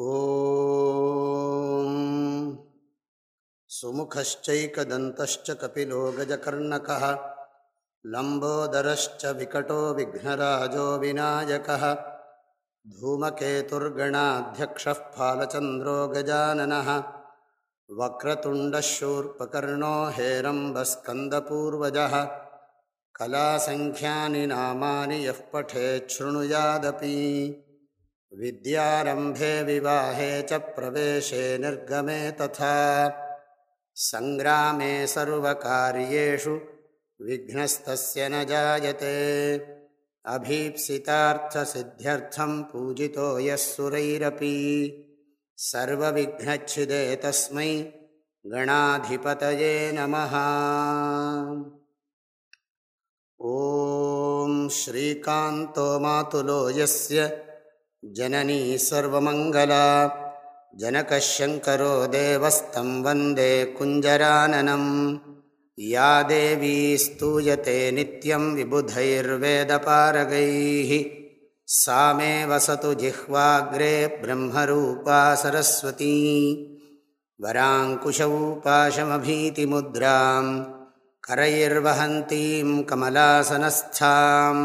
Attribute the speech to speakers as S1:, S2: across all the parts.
S1: ॐ सुमुखश्चैकदन्तश्च कपिलो गजकर्णकः लम्बोदरश्च विकटो विघ्नराजो विनायकः धूमकेतुर्गणाध्यक्षः फालचन्द्रो गजाननः वक्रतुण्डः शूर्पकर्णो हेरम्बस्कन्दपूर्वजः कलासङ्ख्यानि नामानि यः पठेच्छृणुयादपि विद्यारम्भे विवाहे च प्रवेशे निर्गमे तथा सङ्ग्रामे सर्वकार्येषु विघ्नस्तस्य न जायते अभीप्सितार्थसिद्ध्यर्थं पूजितो यः सुरैरपि सर्वविघ्नच्छिदे तस्मै गणाधिपतये नमः ॐ श्रीकान्तो मातुलो यस्य जननी सर्वमङ्गला जनकशङ्करो देवस्तं वन्दे कुञ्जराननम् या देवी स्तूयते नित्यं विबुधैर्वेदपारगैः सा मे वसतु जिह्वाग्रे ब्रह्मरूपा सरस्वती वराङ्कुशौपाशमभीतिमुद्रां करैर्वहन्तीं कमलासनस्थाम्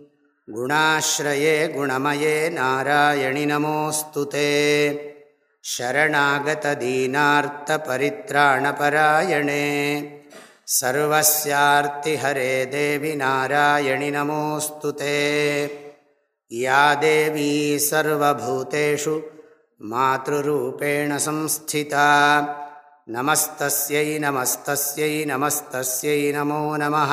S1: गुणाश्रये गुणमये नारायणि नमोऽस्तु ते शरणागतदीनार्तपरित्राणपरायणे सर्वस्यार्तिहरे देवि नारायणि नमोऽस्तु ते या देवी सर्वभूतेषु मातृरूपेण संस्थिता नमस्तस्यै नमस्तस्यै नमस्तस्यै नमो नमः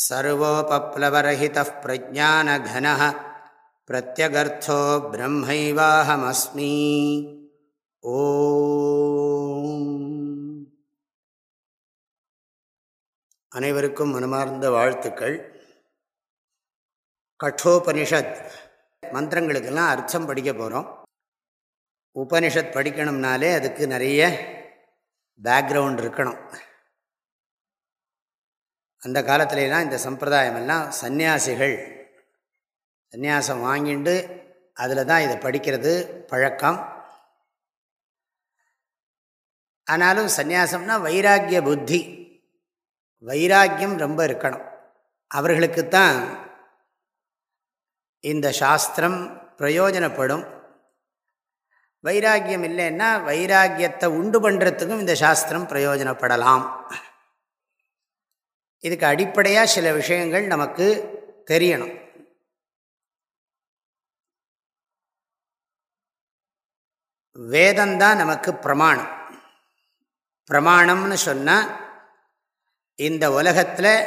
S1: सर्वोपप्लवरहितः प्रज्ञानघनः प्रत्यगर्थो ब्रह्मैवाहमस्मि ओ அனைவருக்கும் மனமார்ந்த வாழ்த்துக்கள் கட்டோபனிஷத் மந்திரங்களுக்கெல்லாம் அர்த்தம் படிக்க போகிறோம் உபனிஷத் படிக்கணும்னாலே அதுக்கு நிறைய பேக்ரவுண்ட் இருக்கணும் அந்த காலத்துலலாம் இந்த சம்பிரதாயமெல்லாம் சந்நியாசிகள். சந்நியாசம் வாங்கிட்டு அதில் தான் இதை படிக்கிறது பழக்கம். ஆனாலும் சந்நியாசம்னா வைராக்கிய புத்தி. வைராக்கியம் ரொம்ப இருக்கணும். அவர்களுக்குத்தான் இந்த சாஸ்திரம் பிரயோஜனப்படும். வைராக்கியம் இல்லைன்னா வைராக்கியத்தை உண்டு பண்ணுறதுக்கும் இந்த சாஸ்திரம் பிரயோஜனப்படலாம். இதுக்கு அடிப்படையாக சில விஷயங்கள் நமக்கு தெரியணும். வேதந்தான் நமக்கு பிரமாணம். பிரமாணம்னு சொன்னால் இந்த உலகத்தில்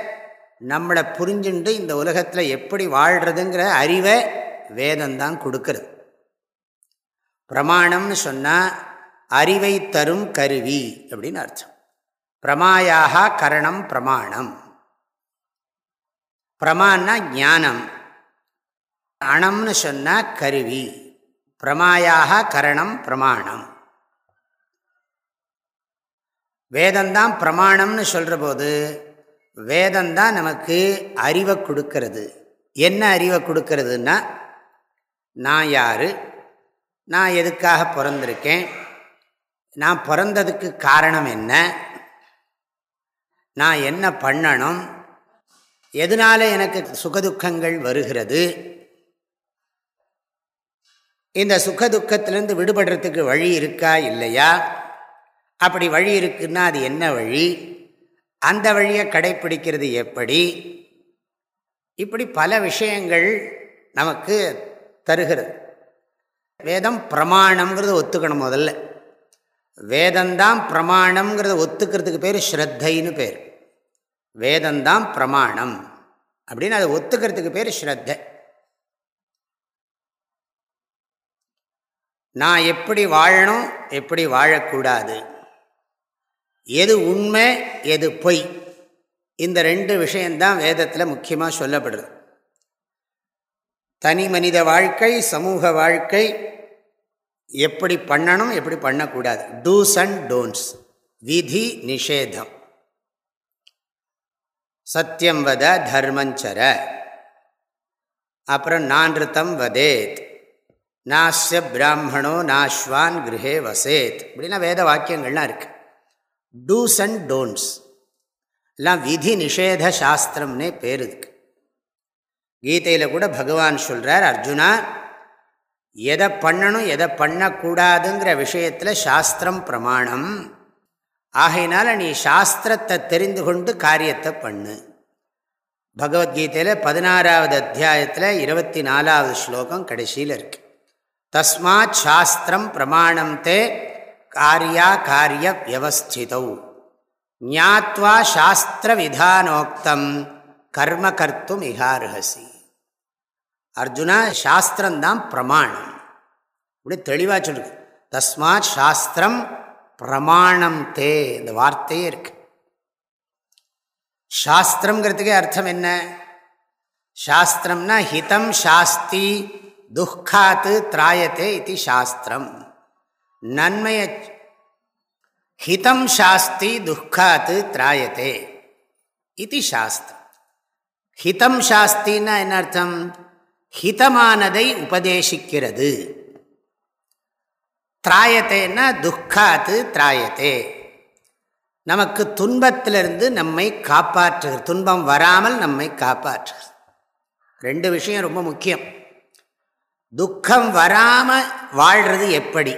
S1: நம்மளை புரிஞ்சுண்டு இந்த உலகத்தில் எப்படி வாழ்கிறதுங்கிற அறிவை வேதந்தான் கொடுக்கறது. பிரமாணம்னு சொன்னால் அறிவை தரும் கருவி அப்படின்னு அர்த்தம். பிரமாயாக கரணம் பிரமாணம். பிரமான்னா ஞானம். அணம்னு சொன்னால் கருவி. பிரமாயாக கரணம் பிரமாணம். வேதந்தான் பிரமாணம்னு சொல்கிற போது வேதந்தான் நமக்கு அறிவை கொடுக்கறது. என்ன அறிவை கொடுக்கறதுன்னா நான் யார்? நான் எதுக்காக பிறந்திருக்கேன்? நான் பிறந்ததுக்கு காரணம் என்ன? நான் என்ன பண்ணணும்? எதனால் எனக்கு சுகதுக்கங்கள் வருகிறது? இந்த சுகதுக்கத்திலேருந்து விடுபடுறதுக்கு வழி இருக்கா இல்லையா? அப்படி வழி இருக்குன்னா அது என்ன வழி? அந்த வழியை கடைப்பிடிக்கிறது எப்படி? இப்படி பல விஷயங்கள் நமக்கு தருகிறது. வேதம் பிரமாணம்ங்கிறத ஒத்துக்கணும் முதல்ல. வேதந்தான் பிரமாணம்ங்கிறத ஒத்துக்கிறதுக்கு பேர் ஸ்ரத்தைன்னு பேர். வேதந்தான் பிரமாணம். அப்படின்னு அதை ஒத்துக்கிறதுக்கு பேர் ஸ்ரத்தை. நான் எப்படி வாழணும் எப்படி வாழக்கூடாது? எது உண்மை எது பொய்? இந்த ரெண்டு விஷயந்தான் வேதத்தில் முக்கியமாக சொல்லப்படுறது தனி மனித வாழ்க்கை சமூக வாழ்க்கை எப்படி பண்ணணும் எப்படி பண்ணக்கூடாது? டூஸ் அண்ட் டோன்ட்ஸ் விதி நிஷேதம். சத்தியம் வத தர்மஞ்சர அப்புறம் நான்ருத்தம் வதேத். நாஸ்ய பிராமணோ நாஸ்வான் கிரகே வசேத். இப்படின்னா வேத வாக்கியங்கள்லாம் இருக்குது டூஸ் அண்ட் டோன்ட்ஸ் எல்லாம் விதி நிஷேத சாஸ்திரம்னே பேர் இருக்கு கீதையில் கூட பகவான் சொல்கிறார் அர்ஜுனா எதை பண்ணணும் எதை பண்ணக்கூடாதுங்கிற விஷயத்தில் சாஸ்திரம் பிரமாணம். ஆகையினால நீ சாஸ்திரத்தை தெரிந்து கொண்டு காரியத்தை பண்ணு. பகவத்கீதையில் பதினாறாவது அத்தியாயத்தில் இருபத்தி நாலாவது ஸ்லோகம் கடைசியில் இருக்கு. தஸ்மாத் சாஸ்திரம் பிரமாணம் தே காரியா காரிய வியவஸ்திதௌ. ஞாத்வா சாஸ்திர விதானோக்தம் கர்ம கர்த்தும் இகார்ஹசி. அர்ஜுனா சாஸ்திரம்தான் பிரமாணம். இப்படி தெளிவாக சொல்லுது. தஸ்மாத் சாஸ்திரம் பிரமாணம் தே இந்த வார்த்தையே இருக்கு. சாஸ்திரங்கிறதுக்கே அர்த்தம் என்ன? சாஸ்திரம்னா ஹிதம் சாஸ்தி துக்காத்து திராயத்தே இது சாஸ்திரம். நன்மையை ஹிதம் சாஸ்தி துக்காத்து திராயத்தே இது சாஸ்திரம். ஹிதம் சாஸ்தின்னா என்ன அர்த்தம்? ஹிதமானதை உபதேசிக்கிறது. திராயத்தேன்னா துக்காத்து திராயத்தே. நமக்கு துன்பத்திலிருந்து நம்மை காப்பாற்றுகிறது. துன்பம் வராமல் நம்மை காப்பாற்றுகிறது. ரெண்டு விஷயம் ரொம்ப முக்கியம். துக்கம் வராமல் வாழ்கிறது எப்படி?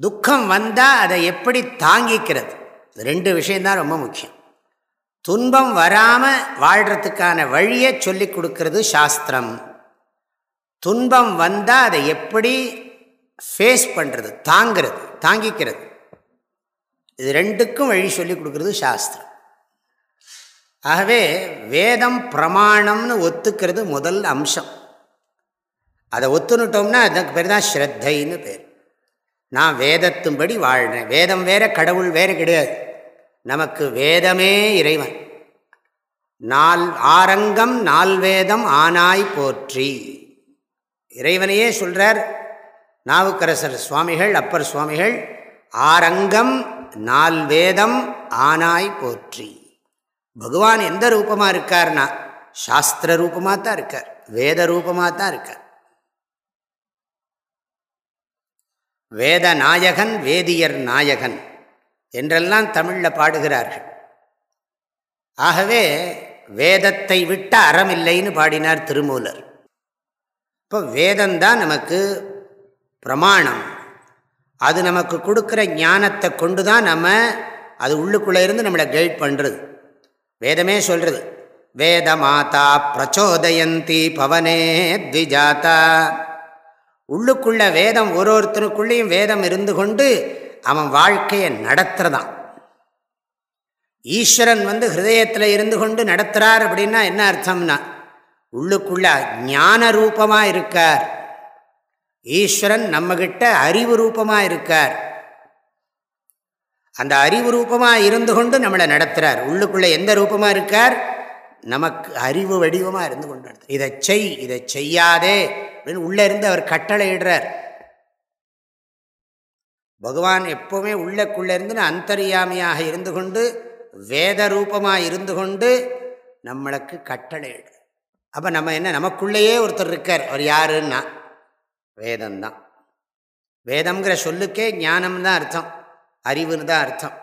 S1: துக்கம் வந்தால் அதை எப்படி தாங்கிக்கிறது? ரெண்டு விஷயந்தான் ரொம்ப முக்கியம். துன்பம் வராமல் வாழ்கிறதுக்கான வழியை சொல்லி கொடுக்கறது சாஸ்திரம். துன்பம் வந்தால் அதை எப்படி ஃபேஸ் பண்ணுறது தாங்கிறது தாங்கிக்கிறது. இது ரெண்டுக்கும் வழி சொல்லி கொடுக்கறது சாஸ்திரம். ஆகவே வேதம் பிரமாணம்னு ஒத்துக்கிறது முதல் அம்சம். அதை ஒத்துனுட்டோம்னா அதுக்கு பேர் தான் ஸ்ரத்தைன்னு பேர். நான் வேதத்தும்படி வாழ்கிறேன் வேதம் வேற கடவுள் வேறு கிடையாது. நமக்கு வேதமே இறைவன். நால் ஆரங்கம் நால்வேதம் ஆனாய் போற்றி. இறைவனையே சொல்கிறார் நாவுக்கரசர் சுவாமிகள் அப்பர் சுவாமிகள் ஆரங்கம் நால் வேதம் ஆனாய் போற்றி. பகவான் எந்த ரூபமாக இருக்கார்னா சாஸ்திர ரூபமாக தான் இருக்கார் வேத ரூபமாக தான் இருக்கார். வேத நாயகன் வேதியர் நாயகன் என்றெல்லாம் தமிழில் பாடுகிறார்கள். ஆகவே வேதத்தை விட்ட அறமில்லைன்னு பாடினார் திருமூலர். இப்போ வேதந்தான் நமக்கு பிரமாணம். அது நமக்கு கொடுக்குற ஞானத்தை கொண்டு தான் நம்ம அது உள்ளுக்குள்ளே இருந்து நம்மளை கைட் பண்ணுறது வேதமே சொல்கிறது வேத மாதா பிரச்சோதயந்தி பவனே த்விஜாதா. உள்ளுக்குள்ள வேதம் ஒரு ஒருத்தருக்குள்ளேயும் வேதம் இருந்து கொண்டு அவன் வாழ்க்கையை நடத்துறதான். ஈஸ்வரன் வந்து ஹிருதயத்தில் இருந்து கொண்டு நடத்துகிறார் அப்படின்னா என்ன அர்த்தம்னா உள்ளுக்குள்ள ஞான ரூபமாக இருக்கார். ஈஸ்வரன் நம்மகிட்ட அறிவு ரூபமாக இருக்கார். அந்த அறிவு ரூபமாக இருந்து கொண்டு நம்மளை நடத்துகிறார் உள்ளுக்குள்ளே எந்த ரூபமாக இருக்கார்? நமக்கு அறிவு வடிவமாக இருந்து கொண்டு இதை செய் இதை செய்யாதே அப்படின்னு உள்ளே இருந்து அவர் கட்டளை இடுறார் பகவான் எப்போவுமே உள்ளக்குள்ளே இருந்து அந்தரியாமையாக இருந்து கொண்டு வேத ரூபமாக இருந்து கொண்டு நம்மளுக்கு கட்டளை அப்போ நம்ம என்ன நமக்குள்ளேயே ஒருத்தர் இருக்கார். அவர் யாருன்னா வேதம்தான் வேதம்ங்கிற சொல்லுக்கே ஞானம்னு தான் அர்த்தம். அறிவுன்னு தான் அர்த்தம்.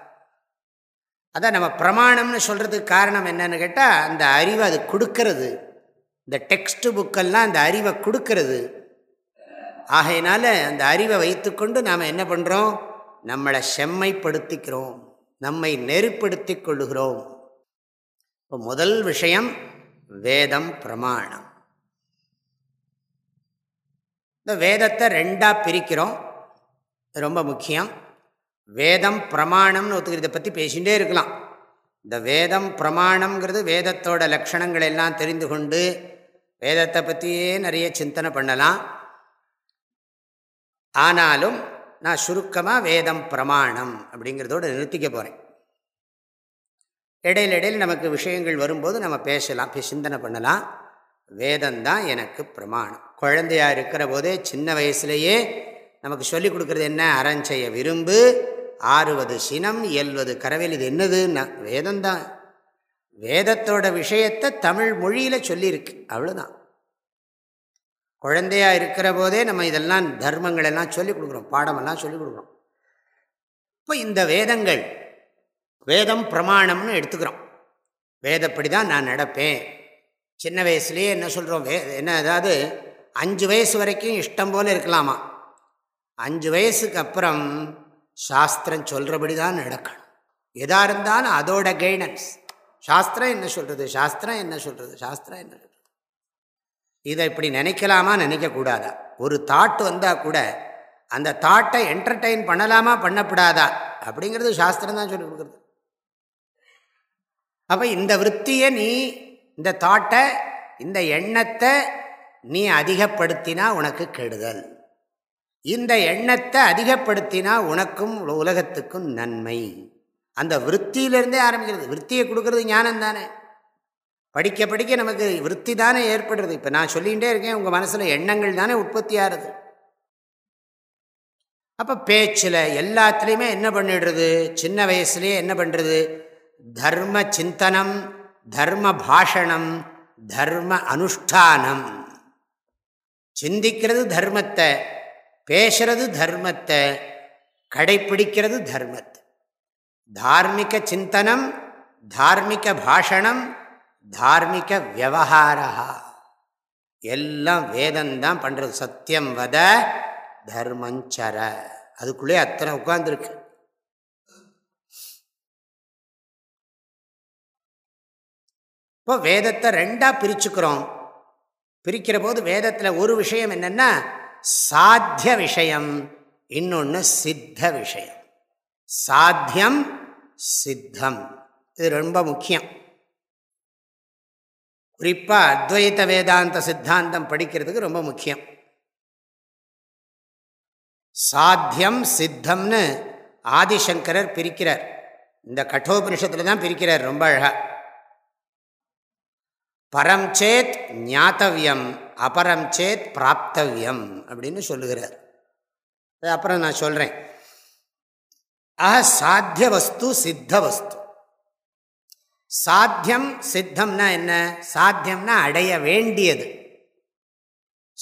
S1: அதான் நம்ம பிரமாணம்னு சொல்கிறதுக்கு காரணம் என்னன்னு கேட்டால் அந்த அறிவை அது கொடுக்கறது. இந்த டெக்ஸ்ட் புக்கெல்லாம் அந்த அறிவை கொடுக்கறது. ஆகையினால அந்த அறிவை வைத்துக்கொண்டு நாம் என்ன பண்ணுறோம் நம்மளை செம்மைப்படுத்திக்கிறோம். நம்மை நெருப்படுத்தி கொள்ளுகிறோம். இப்போ முதல் விஷயம் வேதம் பிரமாணம். இந்த வேதத்தை ரெண்டாக பிரிக்கிறோம். ரொம்ப முக்கியம். வேதம் பிரமாணம்னு ஒத்துக்கிற இதை பற்றி பேசிகிட்டே இருக்கலாம். இந்த வேதம் பிரமாணம்ங்கிறது வேதத்தோட லக்ஷணங்கள் எல்லாம் தெரிந்து கொண்டு வேதத்தை பற்றியே நிறைய சிந்தனை பண்ணலாம். ஆனாலும் நான் சுருக்கமாக வேதம் பிரமாணம் அப்படிங்கிறதோடு நிறுத்திக்க போகிறேன் இடையில இடையில் நமக்கு விஷயங்கள் வரும்போது நம்ம பேசலாம் சிந்தனை பண்ணலாம். வேதம்தான் எனக்கு பிரமாணம். குழந்தையாக இருக்கிற போதே சின்ன வயசுலேயே நமக்கு சொல்லிக் கொடுக்குறது என்ன? அறஞ்செய்ய விரும்பு ஆறுவது சினம் இயல்வது கரவேல். இது என்னதுன்னா வேதம்தான். வேதத்தோட விஷயத்தை தமிழ் மொழியில் சொல்லியிருக்கு. அவ்வளோதான் குழந்தையாக இருக்கிற போதே நம்ம இதெல்லாம் தர்மங்கள் எல்லாம் சொல்லிக் கொடுக்குறோம். பாடமெல்லாம் சொல்லிக் கொடுக்குறோம். இப்போ இந்த வேதங்கள் வேதம் பிரமாணம்னு எடுத்துக்கிறோம். வேதப்படி தான் நான் நடப்பேன். சின்ன வயசுலேயே என்ன சொல்கிறோம் வே என்ன அதாவது அஞ்சு வயசு வரைக்கும் இஷ்டம் போல் இருக்கலாமா? அஞ்சு வயசுக்கு அப்புறம் சாஸ்திரம் சொல்கிறபடி தான் நடக்கணும். எதாக இருந்தாலும் அதோட கைடன்ஸ் சாஸ்திரம் என்ன சொல்கிறது சாஸ்திரம் என்ன சொல்கிறது சாஸ்திரம் என்ன சொல்கிறது இதை இப்படி நினைக்கலாமா? நினைக்கக்கூடாதா? ஒரு தாட் வந்தால் கூட அந்த தாட்டை என்டர்டெயின் பண்ணலாமா? பண்ணப்படாதா? அப்படிங்கிறது சாஸ்திரம் தான் சொல்லி கொடுக்குறது. அப்போ இந்த விற்த்தியை நீ இந்த தாட்டை இந்த எண்ணத்தை நீ அதிகப்படுத்தினா உனக்கு கெடுதல். இந்த எண்ணத்தை அதிகப்படுத்தினா உனக்கும் உலகத்துக்கும் நன்மை. அந்த விற்த்தியிலிருந்தே ஆரம்பிக்கிறது. விற்த்தியை கொடுக்கறது ஞானம் தானே படிக்க படிக்க நமக்கு விற்பி தானே ஏற்படுறது. இப்போ நான் சொல்லிகிட்டே இருக்கேன் உங்கள் மனசில் எண்ணங்கள் தானே உற்பத்தி ஆகிறது அப்போ பேச்சில் எல்லாத்துலேயுமே என்ன பண்ணிடுறது? சின்ன வயசுலேயே என்ன பண்ணுறது தர்ம சிந்தனம் தர்ம பாஷணம் தர்ம அனுஷ்டானம். சிந்திக்கிறது தர்மத்தை பேசுறது தர்மத்தை கடைப்பிடிக்கிறது தர்மத்தை. தார்மிக சிந்தனம் தார்மிக பாஷணம் தார்மிக விவகாரா எல்லாம் வேதந்தான் பண்ணுறது சத்தியம் வத தர்மஞ்சர அதுக்குள்ளே அத்தனை உட்கார்ந்துருக்கு. இப்போ வேதத்தை ரெண்டாக பிரிச்சுக்கிறோம். பிரிக்கிற போது வேதத்தில் ஒரு விஷயம் என்னென்னா சாத்திய விஷயம் இன்னொன்று சித்த விஷயம். சாத்தியம் சித்தம். இது ரொம்ப முக்கியம். குறிப்பாக அத்வைத வேதாந்த சித்தாந்தம் படிக்கிறதுக்கு ரொம்ப முக்கியம். சாத்தியம் சித்தம்னு ஆதிசங்கரர் பிரிக்கிறார். இந்த கட்டோபனிஷத்தில் தான் பிரிக்கிறார் ரொம்ப அழகாக பரம் சேத் ஞாத்தவியம் அபரம் சேத் பிராப்தவியம் அப்படின்னு சொல்லுகிறார். அப்புறம் நான் சொல்கிறேன் ஆஹ சாத்திய வஸ்து சித்த வஸ்து. சாத்தியம் சித்தம்னா என்ன? சாத்தியம்னா அடைய வேண்டியது.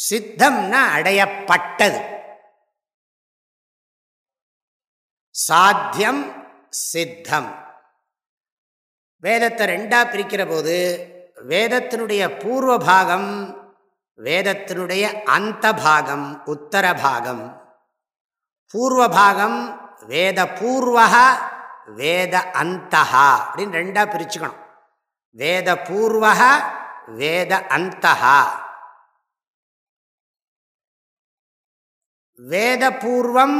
S1: சித்தம்னா அடையப்பட்டது. சாத்தியம் சித்தம். வேதத்தை ரெண்டா பிரிக்கிற போது வேதத்தினுடைய பூர்வ பாகம் வேதத்தினுடைய அந்த பாகம் உத்தர பாகம் பூர்வ பாகம் வேத பூர்வா வேத அந்தஹா அப்படின்னு ரெண்டாக பிரிச்சுக்கணும். வேத பூர்வா வேத அந்தஹா வேத பூர்வம்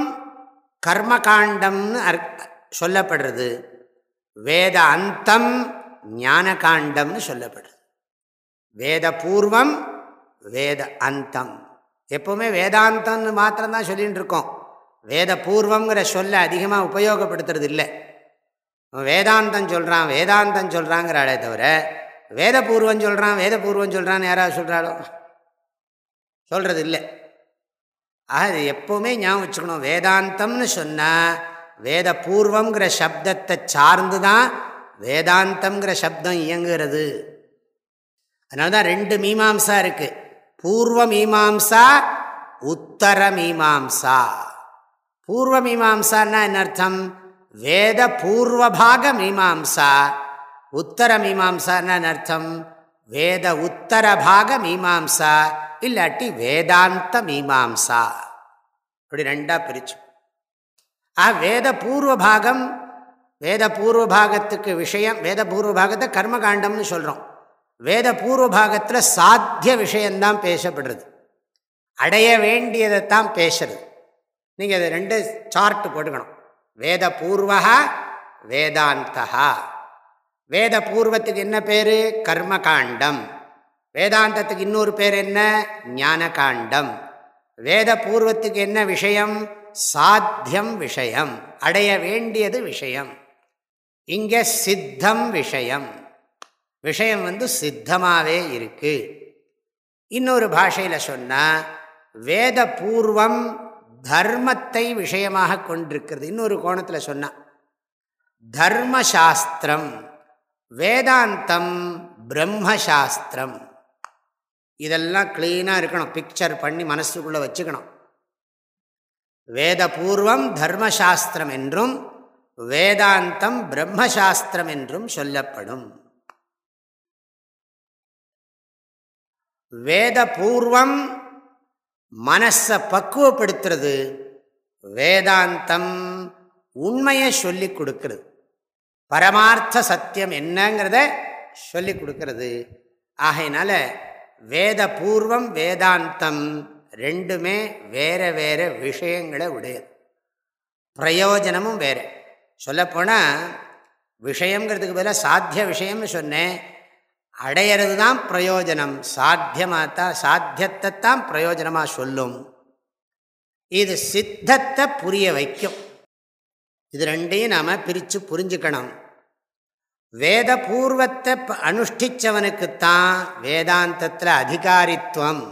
S1: கர்மகாண்டம்னு சொல்லப்படுறது. வேத அந்தம் ஞான காண்டம்னு சொல்லப்படுது. வேத பூர்வம் வேத அந்தம் எப்போவுமே வேதாந்தம்னு மாத்திரம்தான் சொல்லிகிட்டு இருக்கோம் வேத பூர்வங்கிற சொல்ல அதிகமாக உபயோகப்படுத்துறது இல்லை வேதாந்தம் சொல்கிறான் வேதாந்தம் சொல்கிறாங்கிறாளே தவிர வேத பூர்வம் சொல்கிறான் வேத பூர்வம் சொல்கிறான்னு யாராவது சொல்கிறாளோ சொல்கிறது இல்லை ஆக இது எப்போவுமே ஞாபகம் வச்சுக்கணும். வேதாந்தம்னு சொன்னால் வேத பூர்வங்கிற சப்தத்தை சார்ந்து தான் வேதாந்தங்கிற சப்தம் இயங்குகிறது. அதனால தான் ரெண்டு மீமாம்சா இருக்குது பூர்வ மீமாம்சா உத்தர மீமாம்சா. பூர்வ மீமாம்சான்னா என்ன அர்த்தம்? வேத பூர்வபாக மீமாம்சா உத்தர மீமாம்சான்னா அர்த்தம்? வேத உத்தரபாக மீமாம்சா இல்லாட்டி வேதாந்த மீமாம்சா. அப்படி ரெண்டாக பிரிச்சு. ஆ வேத பூர்வ பாகம் வேத பூர்வ பாகத்துக்கு விஷயம் வேத பூர்வ பாகத்தை கர்மகாண்டம்னு சொல்கிறோம் வேத பூர்வ பாகத்தில் சாத்திய விஷயந்தான் பேசப்படுறது. அடைய வேண்டியதைத்தான் பேசுறது. நீங்கள் அதை ரெண்டு சார்ட்டு போட்டுக்கணும். வேத பூர்வகா வேதாந்தகா வேத பூர்வத்துக்கு என்ன பேர்? கர்மகாண்டம். வேதாந்தத்துக்கு இன்னொரு பேர் என்ன? ஞான காண்டம் வேத பூர்வத்துக்கு என்ன விஷயம்? சாத்தியம் விஷயம். அடைய வேண்டியது விஷயம். இங்கே சித்தம் விஷயம். விஷயம் வந்து சித்தமாகவே இருக்கு. இன்னொரு பாஷையில் சொன்னால் வேத பூர்வம் தர்மத்தை விஷயமாக கொண்டிருக்கிறது. இன்னொரு கோணத்தில் சொன்னால் தர்மசாஸ்திரம் வேதாந்தம் பிரம்மசாஸ்திரம். இதெல்லாம் கிளீனாக இருக்கணும். பிக்சர் பண்ணி மனசுக்குள்ளே வச்சுக்கணும். வேத பூர்வம் தர்மசாஸ்திரம் என்றும் வேதாந்தம் பிரம்மசாஸ்திரம் என்றும் சொல்லப்படும். வேத பூர்வம் மனசை பக்குவப்படுத்துறது வேதாந்தம் உண்மையை சொல்லி கொடுக்கிறது. பரமார்த்த சத்தியம் என்னங்கிறத சொல்லி கொடுக்கறது. ஆகையினால வேத பூர்வம் வேதாந்தம் ரெண்டுமே வேற வேற விஷயங்களை உடையது. பிரயோஜனமும் வேறு. சொல்லப்போனால் விஷயங்கிறதுக்கு பதிலாக சாத்திய விஷயம்னு சொன்னேன். அடையிறது தான் பிரயோஜனம். சாத்தியமாக தான் சாத்தியத்தை தான் பிரயோஜனமாக சொல்லும். இது சித்தத்தை புரிய வைக்கும். இது ரெண்டையும் நாம் பிரித்து புரிஞ்சுக்கணும். வேத பூர்வத்தை அனுஷ்டிச்சவனுக்குத்தான் வேதாந்தத்தில் அதிகாரித்துவம்.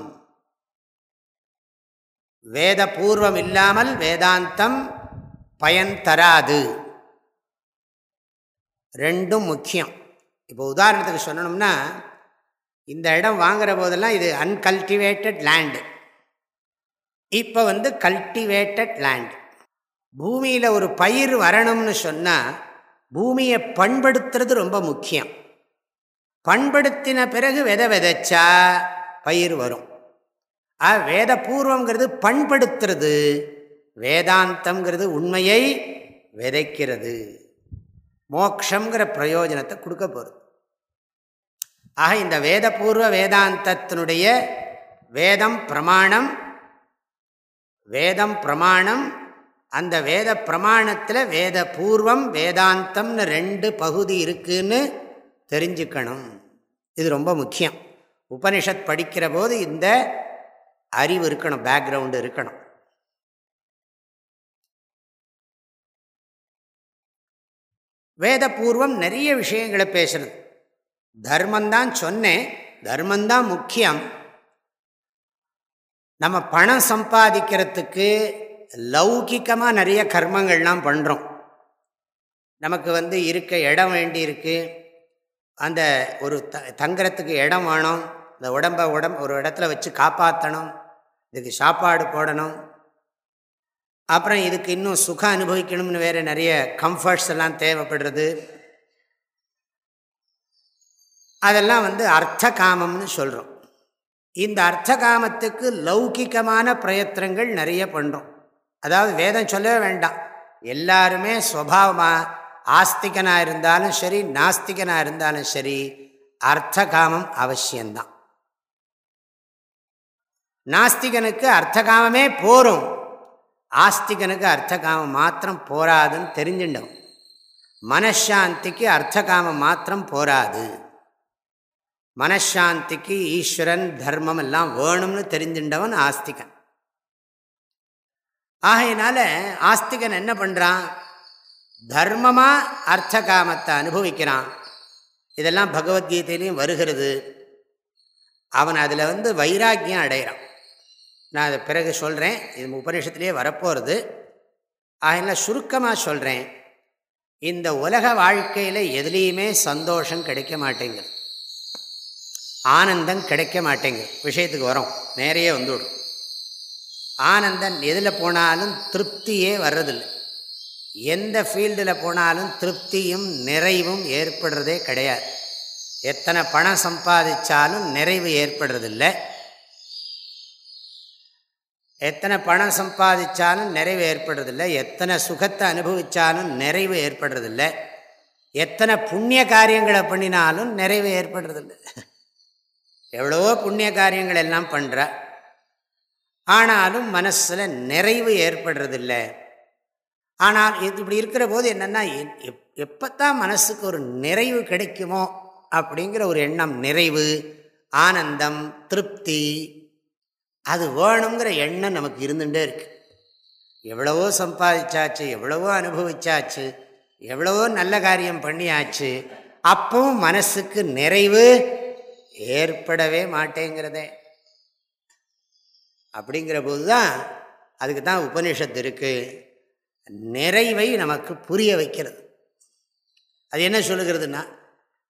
S1: வேத பூர்வம் இல்லாமல் வேதாந்தம் பயன் தராது. ரெண்டும் முக்கியம். இப்போ உதாரணத்துக்கு சொல்லணும்னா இந்த இடம் வாங்குற போதெல்லாம் இது அன்கல்டிவேட்டட் லேண்டு இப்போ வந்து கல்டிவேட்டட் லேண்டு பூமியில் ஒரு பயிர் வரணும்னு சொன்னால் பூமியை பண்படுத்துறது ரொம்ப முக்கியம். பண்படுத்தின பிறகு விதை விதைச்சா பயிர் வரும். ஆ வேத பூர்வங்கிறது பண்படுத்துறது வேதாந்தங்கிறது உண்மையை விதைக்கிறது. மோக்ஷங்கிற பிரயோஜனத்தை கொடுக்க போகிறது ஆக இந்த வேதபூர்வ வேதாந்தத்தினுடைய வேதம் பிரமாணம் வேதம் பிரமாணம் அந்த வேத பிரமாணத்தில் வேத பூர்வம் வேதாந்தம்னு ரெண்டு பகுதி இருக்குன்னு தெரிஞ்சுக்கணும். இது ரொம்ப முக்கியம். உபனிஷத் படிக்கிற போது இந்த அறிவு இருக்கணும் பேக்ரவுண்டு இருக்கணும். வேதபூர்வம் நிறைய விஷயங்களை பேசுறது. தர்மந்தான் சொன்னேன் தர்மந்தான் முக்கியம். நம்ம பணம் சம்பாதிக்கிறதுக்கு லௌகிக்கமாக நிறைய கர்மங்கள்லாம் பண்ணுறோம் நமக்கு வந்து இருக்க இடம் வேண்டி இருக்குது அந்த ஒரு த தங்குறதுக்கு இடம் வேணும். இந்த உடம்பை உடம்பு ஒரு இடத்துல வச்சு காப்பாற்றணும் இதுக்கு சாப்பாடு போடணும். அப்புறம் இதுக்கு இன்னும் சுகம் அனுபவிக்கணும்னு வேறு நிறைய கம்ஃபர்ட்ஸ் எல்லாம் தேவைப்படுறது. அதெல்லாம் வந்து அர்த்த காமம்னு சொல்கிறோம் இந்த அர்த்த காமத்துக்கு லௌகிக்கமான பிரயத்தனங்கள் நிறைய பண்ணுறோம் அதாவது வேதம் சொல்லவே வேண்டாம். எல்லாருமே ஸ்வபாவமாக ஆஸ்திகனாக இருந்தாலும் சரி நாஸ்திகனாக இருந்தாலும் சரி அர்த்த காமம் அவசியம்தான். நாஸ்திகனுக்கு அர்த்த காமமே போரும் ஆஸ்திகனுக்கு அர்த்தகாமம் மாத்திரம் போராதுன்னு தெரிஞ்சுட்டோம் மனசாந்திக்கு அர்த்தகாமம் மாத்திரம் போராது. மனசாந்திக்கு ஈஸ்வரன் தர்மம் எல்லாம் வேணும்னு தெரிஞ்சின்றவன் ஆஸ்திகன். ஆகையினால ஆஸ்திகன் என்ன பண்ணுறான் தர்மமாக அர்த்த காமத்தை அனுபவிக்கிறான். இதெல்லாம் பகவத்கீதையிலையும் வருகிறது. அவன் அதில் வந்து வைராக்கியம் அடைகிறான். நான் அதை பிறகு சொல்கிறேன் இது உபநிஷத்துலேயே வரப்போகிறது அதனால் சுருக்கமாக சொல்கிறேன் இந்த உலக வாழ்க்கையில் எதுலேயுமே சந்தோஷம் கிடைக்க மாட்டேங்குது. ஆனந்தம் கிடைக்க மாட்டேங்குது. விஷயத்துக்கு வரும். நேரையே வந்துவிடும் ஆனந்தம் எதில் போனாலும் திருப்தியே வர்றதில்லை. எந்த ஃபீல்டில் போனாலும் திருப்தியும் நிறைவும் ஏற்படுறதே கிடையாது. எத்தனை பணம் சம்பாதிச்சாலும் நிறைவு ஏற்படுறதில்லை. எத்தனை பணம் சம்பாதிச்சாலும் நிறைவு ஏற்படுறதில்லை. எத்தனை சுகத்தை அனுபவித்தாலும் நிறைவு ஏற்படுறதில்லை. எத்தனை புண்ணிய காரியங்களை பண்ணினாலும் நிறைவு ஏற்படுறதில்லை. எவ்வளவோ புண்ணிய காரியங்கள் எல்லாம் பண்ணுற ஆனாலும் மனசில் நிறைவு ஏற்படுறதில்லை. ஆனால் இப்படி இருக்கிற போது என்னென்னா எப்போத்தான் மனசுக்கு ஒரு நிறைவு கிடைக்குமோ அப்படிங்கிற ஒரு எண்ணம் நிறைவு ஆனந்தம் திருப்தி அது வேணுங்கிற எண்ணம் நமக்கு இருந்துகிட்டே இருக்கு. எவ்வளவோ சம்பாதிச்சாச்சு எவ்வளவோ அனுபவிச்சாச்சு எவ்வளவோ நல்ல காரியம் பண்ணியாச்சு அப்பவும் மனசுக்கு நிறைவு ஏற்படவே மாட்டேங்கிறதே. அப்படிங்கிற போது தான் அதுக்கு தான் உபனிஷத்து இருக்குது நிறைவை நமக்கு புரிய வைக்கிறது. அது என்ன சொல்லுகிறதுனா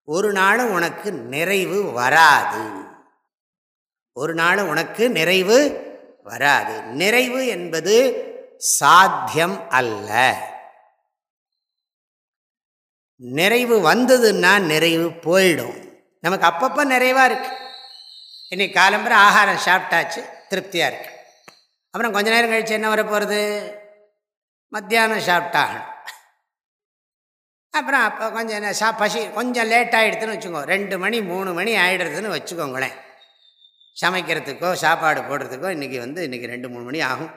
S1: ஒரு நாளும் உனக்கு நிறைவு வராது. ஒரு நாள் உனக்கு நிறைவு வராது. நிறைவு என்பது சாத்தியம் அல்ல. நிறைவு வந்ததுன்னா நிறைவு போயிடும். நமக்கு அப்பப்போ நிறைவாக இருக்கு. இன்னைக்கு காலம்புற ஆகாரம் சாப்பிட்டாச்சு திருப்தியாக இருக்கு. அப்புறம் கொஞ்ச நேரம் கழித்து என்ன வர போகிறது மத்தியானம் சாப்பிட்டாகணும். அப்புறம் அப்போ கொஞ்சம் என்ன சா பசி கொஞ்சம் லேட் ஆகிடுதுன்னு வச்சுக்கோங்க ரெண்டு மணி மூணு மணி ஆகிடுறதுன்னு வச்சுக்கோங்களேன். சமைக்கிறதுக்கோ சாப்பாடு போடுறதுக்கோ இன்றைக்கி வந்து இன்றைக்கி ரெண்டு மூணு மணி ஆகும்.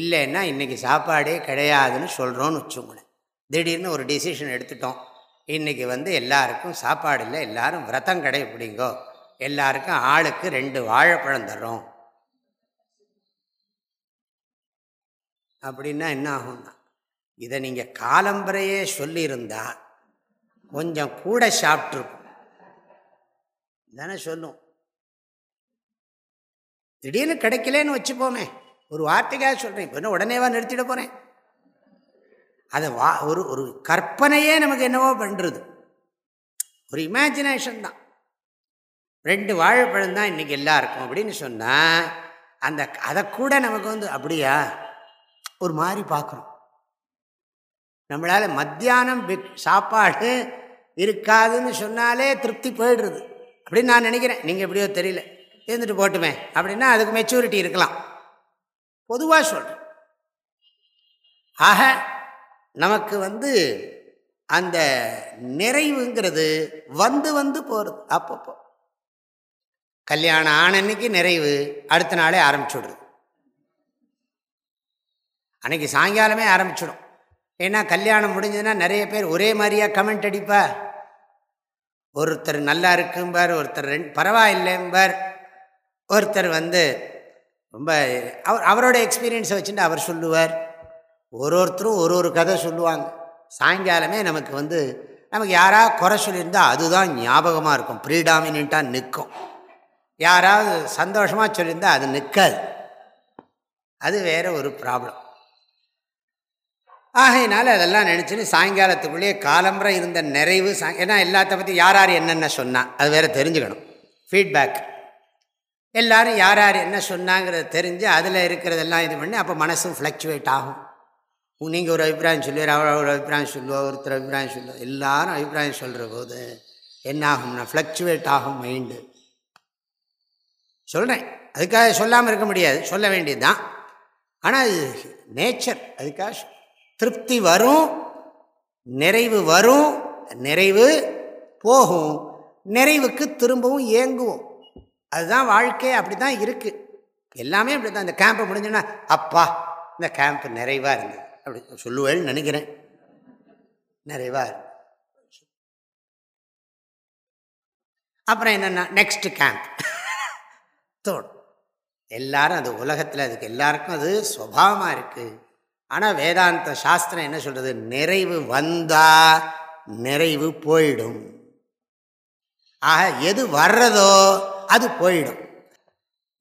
S1: இல்லைன்னா இன்றைக்கி சாப்பாடே கிடையாதுன்னு சொல்கிறோன்னு வச்சுக்கோங்களேன். திடீர்னு ஒரு டிசிஷன் எடுத்துட்டோம். இன்றைக்கி வந்து எல்லாருக்கும் சாப்பாடு இல்லை எல்லோரும் விரதம் கடைப்பிடிங்கோ எல்லாருக்கும் ஆளுக்கு ரெண்டு வாழைப்பழம் தர்றோம். அப்படின்னா என்ன ஆகும்னா இதை நீங்கள் காலம்பரையே சொல்லியிருந்தா கொஞ்சம் கூட சாப்பிட்ருக்கும் தானே சொல்லும். திடீர்னு கிடைக்கலன்னு வச்சுப்போமே ஒரு வார்த்தைக்காக சொல்கிறேன் இப்போ என்ன உடனேவா நிறுத்திட போகிறேன் அதை வா ஒரு ஒரு கற்பனையே நமக்கு என்னவோ பண்ணுறது ஒரு இமேஜினேஷன் தான். ரெண்டு வாழைப்பழம் தான் இன்றைக்கி எல்லாருக்கும் அப்படின்னு சொன்னால் அந்த அதை கூட நமக்கு வந்து அப்படியா? ஒரு மாதிரி பார்க்குறோம் நம்மளால் மத்தியானம் சாப்பாடு இருக்காதுன்னு சொன்னாலே திருப்தி போயிடுறது. அப்படின்னு நான் நினைக்கிறேன். நீங்கள் எப்படியோ தெரியல. இருந்துட்டு போட்டுமே அப்படின்னா அதுக்கு மெச்சூரிட்டி இருக்கலாம். பொதுவாக சொல்கிறேன் ஆக நமக்கு வந்து அந்த நிறைவுங்கிறது வந்து வந்து போகிறது அப்பப்போ. கல்யாணம் ஆனன்னைக்கு நிறைவு அடுத்த நாளே ஆரம்பிச்சுடுது அன்னைக்கு சாயங்காலமே ஆரம்பிச்சிடும். ஏன்னா கல்யாணம் முடிஞ்சதுன்னா நிறைய பேர் ஒரே மாதிரியாக கமெண்ட் அடிப்பா. ஒருத்தர் நல்லா இருக்கும்பார் ஒருத்தர் ரெண்டு பரவாயில்லைம்பார். ஒருத்தர் வந்து ரொம்ப அவர் அவரோட எக்ஸ்பீரியன்ஸை வச்சுட்டு அவர் சொல்லுவார். ஒரு ஒருத்தரும் ஒரு ஒரு கதை சொல்லுவாங்க. சாயங்காலமே நமக்கு வந்து நமக்கு யாராவது குறை சொல்லியிருந்தால் அதுதான் ஞாபகமாக இருக்கும். ப்ரீடாமினாக நிற்கும். யாராவது சந்தோஷமாக சொல்லியிருந்தால் அது நிற்காது. அது வேறு ஒரு ப்ராப்ளம் ஆகையினால அதெல்லாம் நினச்சின்னு சாயங்காலத்துக்குள்ளேயே காலம்புற இருந்த நிறைவு சா ஏன்னா எல்லாத்த பற்றி யார் யார் என்னென்ன சொன்னால் அது வேறு தெரிஞ்சுக்கணும். ஃபீட்பேக் எல்லோரும் யார் யார் என்ன சொன்னாங்கிறத தெரிஞ்சு அதில் இருக்கிறதெல்லாம் இது பண்ணி அப்போ மனசும் ஃப்ளக்சுவேட் ஆகும். நீங்கள் ஒரு அபிப்பிராயம் சொல்லுவார் அவர் ஒரு அபிப்பிராயம் சொல்லுவோம் ஒருத்தர் அபிப்பிராயம் சொல்லுவோம் எல்லாரும் அபிப்பிராயம் சொல்கிற போது என்ன ஆகும்னா ஃப்ளக்சுவேட் ஆகும் மைண்டு சொல்கிறேன் அதுக்காக சொல்லாமல் இருக்க முடியாது. சொல்ல வேண்டியது தான் ஆனால் அது நேச்சர் அதுக்காக திருப்தி வரும் நிறைவு வரும் நிறைவு போகும் நிறைவுக்கு திரும்பவும் இயங்குவோம். அதுதான் வாழ்க்கை அப்படி தான் இருக்குது எல்லாமே அப்படி தான் இந்த கேம்பை முடிஞ்சுன்னா அப்பா இந்த கேம்ப் நிறைவாக இருந்தது அப்படி சொல்லுவேன்னு நினைக்கிறேன். நிறைவாக இருக்கு. அப்புறம் என்னென்னா நெக்ஸ்ட் கேம்ப் தோணும். எல்லாரும் அது உலகத்தில் அதுக்கு எல்லாருக்கும் அது சுவாவமாக இருக்குது ஆனால் வேதாந்த சாஸ்திரம் என்ன சொல்கிறது நிறைவு வந்தால் நிறைவு போயிடும். ஆக எது வர்றதோ அது போயிடும்.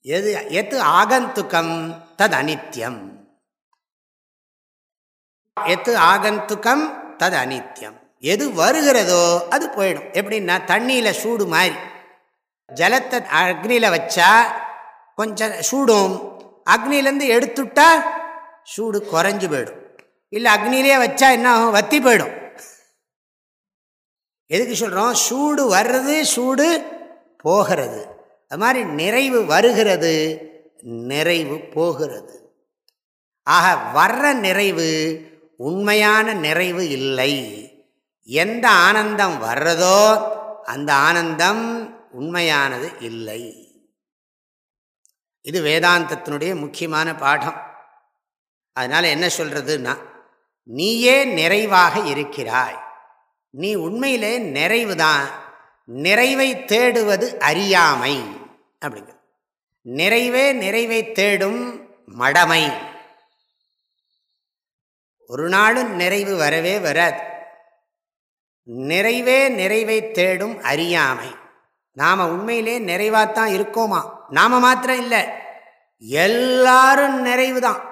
S1: எது எது ஆகந்துக்கம் தது அனித்யம் எத்து ஆகந்துக்கம் தது அனித்யம் எது வருகிறதோ அது போயிடும். எப்படின்னா தண்ணியில் சூடு மாதிரி ஜலத்தை அக்னியில் வச்சா கொஞ்சம் சூடும். அக்னிலேருந்து எடுத்துட்டா சூடு குறைஞ்சு போயிடும். இல்லை அக்னியிலே வச்சா என்ன ஆகும்? வத்தி போயிடும். எதுக்கு சொல்கிறோம் சூடு வர்றது சூடு போகிறது. அது மாதிரி நிறைவு வருகிறது நிறைவு போகிறது. ஆக வர்ற நிறைவு உண்மையான நிறைவு இல்லை. எந்த ஆனந்தம் வர்றதோ அந்த ஆனந்தம் உண்மையானது இல்லை. இது வேதாந்தத்தினுடைய முக்கியமான பாடம். அதனால் என்ன சொல்கிறதுன்னா நீயே நிறைவாக இருக்கிறாய். நீ உண்மையிலே நிறைவு தான் நிறைவை தேடுவது அறியாமை. அப்படிங்கிறது. நிறைவே நிறைவை தேடும் மடமை. ஒரு நாளும் நிறைவு வரவே வராது. நிறைவே நிறைவை தேடும் அறியாமை. நாம் உண்மையிலே நிறைவாகத்தான் இருக்கோமா? நாம் மாத்திரம் இல்லை. எல்லாரும் நிறைவு தான்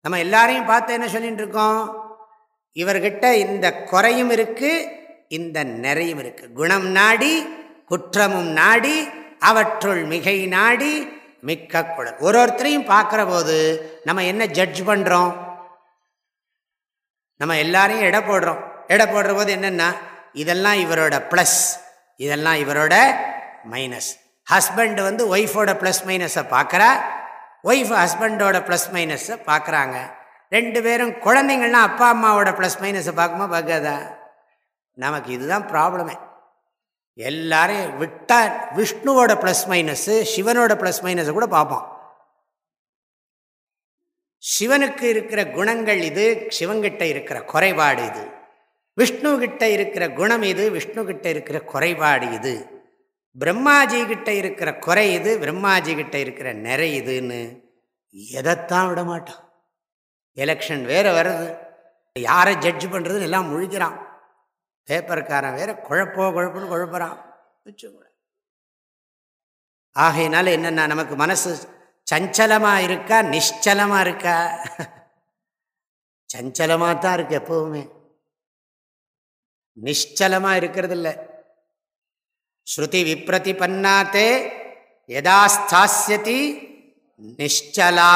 S1: நம்ம எல்லாரையும் பார்த்து என்ன சொல்லிட்டு இருக்கோம்? இவர்கிட்ட இந்த குறையும் இருக்குது இந்த நிறையும் இருக்குது குணம் நாடி குற்றமும் நாடி அவற்றுள் மிகை நாடி மிக்க குழல் ஒரு ஒருத்தரையும் பார்க்குற போது நம்ம என்ன ஜட்ஜ் பண்ணுறோம் நம்ம எல்லாரையும் எடை போடுறோம். எடை போடுற போது என்னென்னா இதெல்லாம் இவரோட ப்ளஸ் இதெல்லாம் இவரோட மைனஸ் ஹஸ்பண்ட் வந்து ஒய்ஃபோட ப்ளஸ் மைனஸை பார்க்குறா ஒய்ஃப் ஹஸ்பண்டோட ப்ளஸ் மைனஸை பார்க்குறாங்க. ரெண்டு பேரும் குழந்தைங்கள்லாம் அப்பா அம்மாவோட ப்ளஸ் மைனஸை பார்க்குமா? பார்க்காதா? நமக்கு இதுதான் ப்ராப்ளமே எல்லாரையும் விட்டால் விஷ்ணுவோட ப்ளஸ் மைனஸ்ஸு சிவனோட ப்ளஸ் மைனஸை கூட பார்ப்போம் சிவனுக்கு இருக்கிற குணங்கள் இது சிவங்கிட்ட இருக்கிற குறைபாடு இது. விஷ்ணு கிட்ட இருக்கிற குணம் இது விஷ்ணு கிட்ட இருக்கிற குறைபாடு இது. பிரம்மாஜி கிட்ட இருக்கிற குறை இது பிரம்மாஜி கிட்ட இருக்கிற நிறை இதுன்னு எதைத்தான் விட மாட்டான் எலெக்ஷன் வேற வருது. யாரை ஜட்ஜ் பண்ணுறதுன்னு எல்லாம் முழிக்கிறான். பேப்பர்காரன் வேற குழப்போ குழப்பம்னு குழப்பறான். வச்சுக்கூட ஆகையினால என்னென்னா நமக்கு மனசு சஞ்சலமாக இருக்கா நிஷ்டலமாக இருக்கா? சஞ்சலமாக தான் இருக்கு எப்பவுமே. நிஷ்டலமாக இருக்கிறது இல்லை ஸ்ருதி விப்ரதி பன்னாத்தே எதாஸ்தாசியதி நிஷ்டலா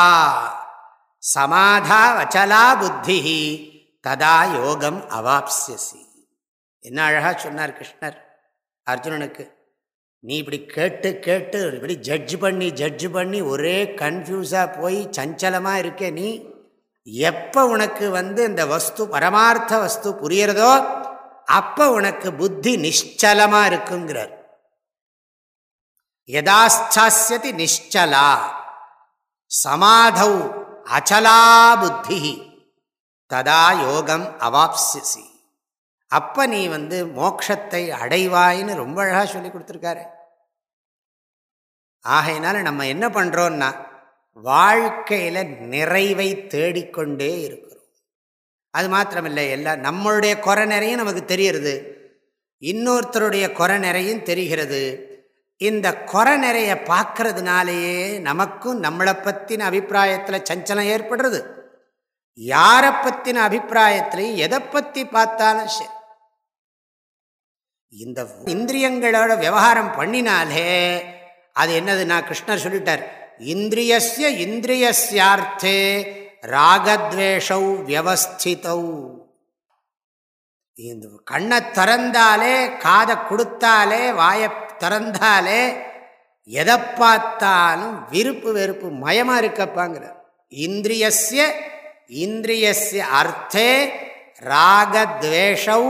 S1: சமாதா வச்சலா புத்தி ததா யோகம் அவாப்சியசி என்ன அழகாக சொன்னார் கிருஷ்ணர்? அர்ஜுனனுக்கு நீ இப்படி கேட்டு கேட்டு இப்படி ஜட்ஜ் பண்ணி ஜட்ஜ் பண்ணி ஒரே கன்ஃபியூஸாக போய் சஞ்சலமாக இருக்க நீ எப்போ உனக்கு வந்து இந்த வஸ்து பரமார்த்த வஸ்து புரியறதோ அப்போ உனக்கு புத்தி நிஷ்டலமாக இருக்குங்கிறார். யதாச்சாசியதி நிச்சலா சமாதௌ அச்சலா புத்தி ததா யோகம் அவாப்சியசி அப்போ நீ வந்து மோக்ஷத்தை அடைவாயின்னு ரொம்ப அழகாக சொல்லி கொடுத்துருக்காரு. ஆகையினால நம்ம என்ன பண்ணுறோன்னா வாழ்க்கையில் நிறைவை தேடிக்கொண்டே இருக்கிறோம். அது மாத்திரமில்லை எல்லாம் நம்மளுடைய குறை நிறையும் நமக்கு தெரிகிறது இன்னொருத்தருடைய குறை நிறையும் தெரிகிறது. இந்த குறை நிறைய பார்க்கறதுனாலேயே நமக்கும் நம்மளை பற்றின அபிப்பிராயத்தில் சஞ்சலம் ஏற்படுறது. யாரை பற்றின அபிப்பிராயத்திலையும் எதை பற்றி பார்த்தாலும் சரி. இந்த இந்திரியங்களோட விவகாரம் பண்ணினாலே அது என்னது நான் கிருஷ்ணர் சொல்லிட்டார் இந்திரியஸ்ய இந்திரியஸ்யார்த்தே ராகத்வேஷௌ வியவஸ்திதௌ. இந்த கண்ணை திறந்தாலே காதை கொடுத்தாலே வாயை திறந்தாலே எதை பார்த்தாலும் விருப்பு வெறுப்பு மயமாக இருக்கப்பாங்கிறார். இந்திரியஸ்ய இந்திரியஸ்ய அர்த்தே ராகத்வேஷௌ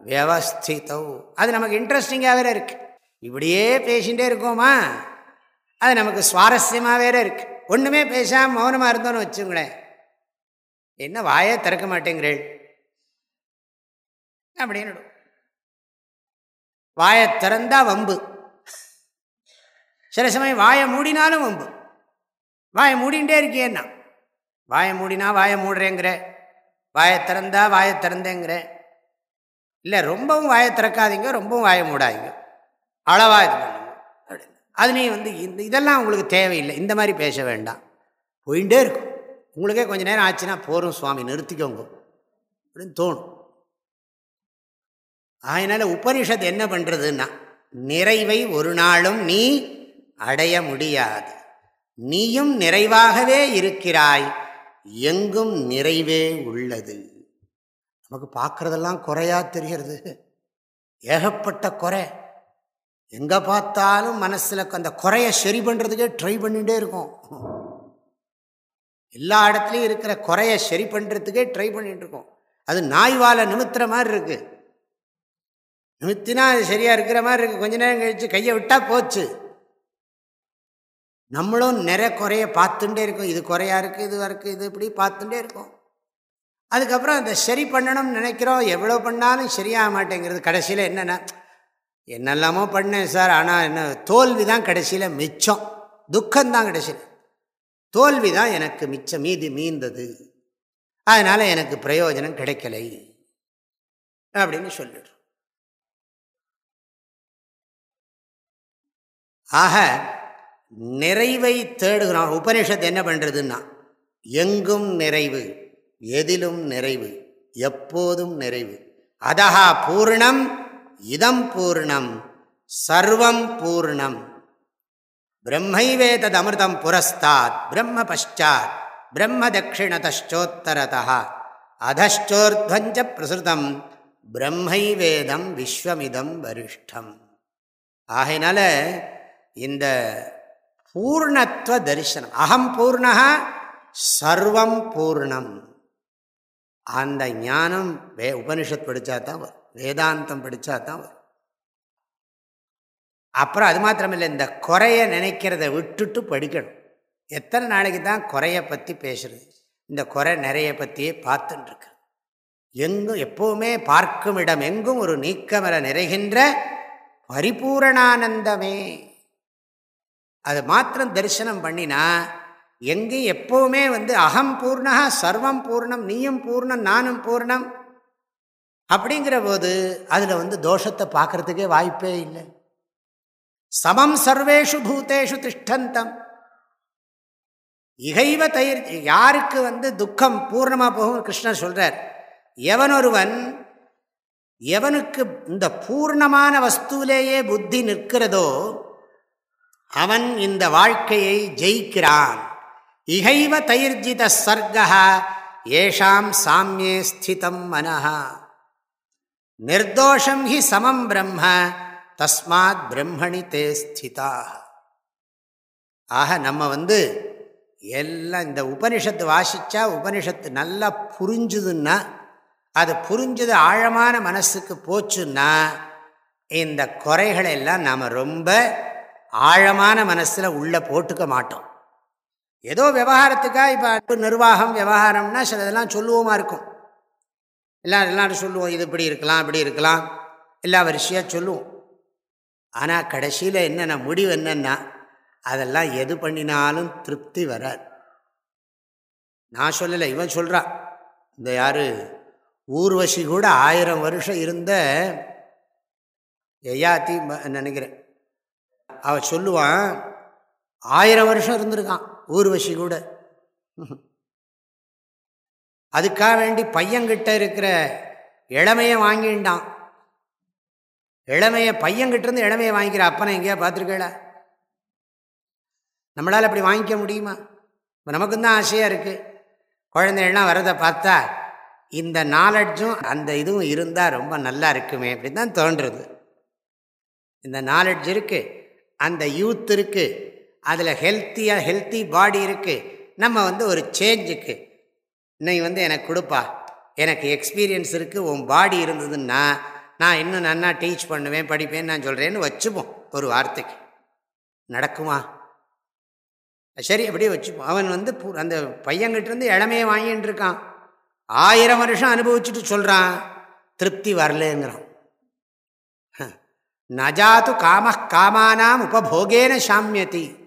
S1: வியவஸ்திதௌ அது நமக்கு இன்ட்ரெஸ்டிங்காக வேற இருக்கு இப்படியே பேசிகிட்டே இருக்கோமா அது நமக்கு சுவாரஸ்யமாக வேற இருக்கு ஒன்றுமே பேசாமல் மௌனமாக இருந்தோன்னு வச்சுங்களேன் என்ன வாயே திறக்க மாட்டேங்கிறேள் அப்படின்னு வாயை திறந்தா வம்பு சில சமயம் வாயை மூடினாலும் வம்பு வாயை மூடிகிட்டே இருக்கேன்னா வாயை மூடினா வாயை மூடுறேங்கிற வாயை திறந்தா வாயை திறந்தேங்கிற இல்லை ரொம்பவும் வாயை திறக்காதீங்க ரொம்பவும் வாயை மூடாதீங்க. அளவாக இது பண்ணுங்க. அப்படின்னு அதுலேயும் வந்து இந்த இதெல்லாம் உங்களுக்கு தேவையில்லை. இந்த மாதிரி பேச வேண்டாம். போயிட்டே இருக்கும். உங்களுக்கே கொஞ்சம் நேரம் ஆச்சுன்னா போகிறோம் சுவாமி நிறுத்திக்கோங்க. அப்படின்னு தோணும். அதனால் உபனிஷத் என்ன பண்ணுறதுன்னா நிறைவை ஒரு நாளும் நீ அடைய முடியாது. நீயும் நிறைவாகவே இருக்கிறாய். எங்கும் நிறைவே உள்ளது. நமக்கு பார்க்குறதெல்லாம் குறையா தெரிகிறது. ஏகப்பட்ட குறை. எங்கே பார்த்தாலும் மனசில் அந்த குறையை சரி பண்ணுறதுக்கே ட்ரை பண்ணிகிட்டே இருக்கும். எல்லா இடத்துலையும் இருக்கிற குறையை சரி பண்ணுறதுக்கே ட்ரை பண்ணிகிட்டு இருக்கோம். அது நாய்வாலை நிமித்துற மாதிரி இருக்குது நிமித்தினா அது சரியாக இருக்கிற மாதிரி இருக்குது கொஞ்ச நேரம் கழித்து கையை விட்டால் போச்சு. நம்மளும் நிறைய குறைய பார்த்துட்டே இருக்கோம். இது குறையா இருக்குது இதுவாக இருக்குது இது இப்படி பார்த்துட்டே இருக்கோம். அதுக்கப்புறம் அதை சரி பண்ணணும்னு நினைக்கிறோம். எவ்வளோ பண்ணாலும் சரியாக மாட்டேங்கிறது. கடைசியில் என்னென்னா என்னெல்லாமோ பண்ணேன் சார். ஆனால் என்ன தோல்வி தான் கடைசியில் மிச்சம். துக்கம்தான் கடைசியில். தோல்வி தான் எனக்கு மிச்சம். மீதி மீந்தது. அதனால் எனக்கு பிரயோஜனம் கிடைக்கலை. அப்படின்னு சொல்லிடுறோம். ஆக நிறைவை தேடுகிறோம். உபனிஷத்து என்ன பண்ணுறதுன்னா எங்கும் நிறைவு. எதிலும் நிறைவு எப்போதும் நிறைவு. அதஹா பூர்ணம் இதம் பூர்ணம் சர்வம் பூர்ணம். பிரம்மைவேதத் அமிர்தம் புரஸ்தாத் பிரம்ம பஷாத் பிரம்ம தட்சிணதோத்தரதா அதோர்த்வஞ்ச பிரசுதம் பிரம்மைவேதம் விஸ்வமிதம் வரிஷ்டம். ஆகையினால இந்த பூர்ணத்துவ தரிசனம் அகம் பூர்ணா சர்வம் பூர்ணம். அந்த ஞானம் வே உபனிஷத் படித்தா தான் வரும். வேதாந்தம் படித்தா தான் வரும். அப்புறம் அது மாத்திரமில்லை இந்த குறைய நினைக்கிறத விட்டுட்டு படிக்கணும். எத்தனை நாளைக்கு தான் குறைய பற்றி பேசுறது? இந்த குறை நிறைய பற்றியே பார்த்துட்டுருக்கு எங்கும் எப்போவுமே பார்க்கும் இடம் எங்கும் ஒரு நீக்கமர நிறைகின்ற பரிபூரணானந்தமே. அது மாத்திரம் தரிசனம் பண்ணினா எங்கேயும் எப்போவுமே வந்து அகம் பூர்ணா சர்வம் பூர்ணம் நீயும் பூர்ணம் நானும் பூர்ணம் அப்படிங்கிற போது அதில் வந்து தோஷத்தை பார்க்கறதுக்கே வாய்ப்பே இல்லை. சமம் சர்வேஷு பூத்தேஷு திஷ்டந்தம். இகைவ தயிர் யாருக்கு வந்து துக்கம் பூர்ணமாக போகும் கிருஷ்ணர் சொல்கிறார் எவனொருவன் எவனுக்கு இந்த பூர்ணமான வஸ்துவிலேயே புத்தி நிற்கிறதோ அவன் இந்த வாழ்க்கையை ஜெயிக்கிறான். இகைவ தைர்ஜித சர்க்கா ஏஷாம் சாமியே ஸ்திதம் மனஹா. நிர்தோஷம் ஹி சமம் பிரம்ம தஸ்மாத் பிரம்மணி தே ஸ்திதா ஆக நம்ம வந்து எல்லாம் இந்த உபனிஷத்து வாசித்தா உபனிஷத்து நல்லா புரிஞ்சுதுன்னா அது புரிஞ்சது ஆழமான மனசுக்கு போச்சுன்னா இந்த குறைகளை எல்லாம் நாம் ரொம்ப ஆழமான மனசில் உள்ளே போட்டுக்க மாட்டோம். ஏதோ விவகாரத்துக்காக இப்போ நிர்வாகம் விவகாரம்னா சில இதெல்லாம் சொல்லுவோமா இருக்கும். எல்லாம் எல்லாரும் சொல்லுவோம் இது இப்படி இருக்கலாம் இப்படி இருக்கலாம். எல்லா வரிசையாக சொல்லுவோம். ஆனால் கடைசியில் என்னென்ன முடிவு என்னென்னா அதெல்லாம் எது பண்ணினாலும் திருப்தி வராது. நான் சொல்லலை இவன் சொல்கிறான் இந்த யார் ஊர்வசி கூட ஆயிரம் வருஷம் இருந்த எயாத்தி நினைக்கிறேன். அவ சொல்லுவான் ஆயிரம் வருஷம் இருந்திருக்கான். ஊர்வசி கூட. அதுக்காக வேண்டி பையன்கிட்ட இருக்கிற இளமையை வாங்கிண்டான். இளமையை பையன்கிட்ட இளமையை வாங்கிக்கிற அப்பனை எங்கேயா பார்த்துருக்கல நம்மளால் அப்படி வாங்கிக்க முடியுமா? இப்போ நமக்கும் தான் ஆசையாக இருக்குது குழந்தைகள்லாம் வரதை பார்த்தா இந்த நாலெட்ஜும் அந்த இதுவும் இருந்தால் ரொம்ப நல்லா இருக்குமே அப்படி தான் தோன்றுறது இந்த நாலெட்ஜ் இருக்குது அந்த யூத் இருக்குது அதில் ஹெல்த்தியாக ஹெல்த்தி பாடி இருக்குது நம்ம வந்து ஒரு சேஞ்சுக்கு நீ வந்து எனக்கு கொடுப்பா. எனக்கு எக்ஸ்பீரியன்ஸ் இருக்குது உன் பாடி இருந்ததுன்னா நான் இன்னும் நன்னா டீச் பண்ணுவேன் படிப்பேன் நான் சொல்கிறேன்னு வச்சுப்போம் ஒரு வார்த்தைக்கு. நடக்குமா? சரி அப்படியே வச்சுப்போம். அவன் வந்து அந்த பையன்கிட்டேருந்து இளமையை வாங்கிட்டு இருக்கான். ஆயிரம் வருஷம் அனுபவிச்சுட்டு சொல்கிறான் திருப்தி வரலங்கிறான். நஜாத்து காம காமானாம் உபபோகேன சாமியத்தி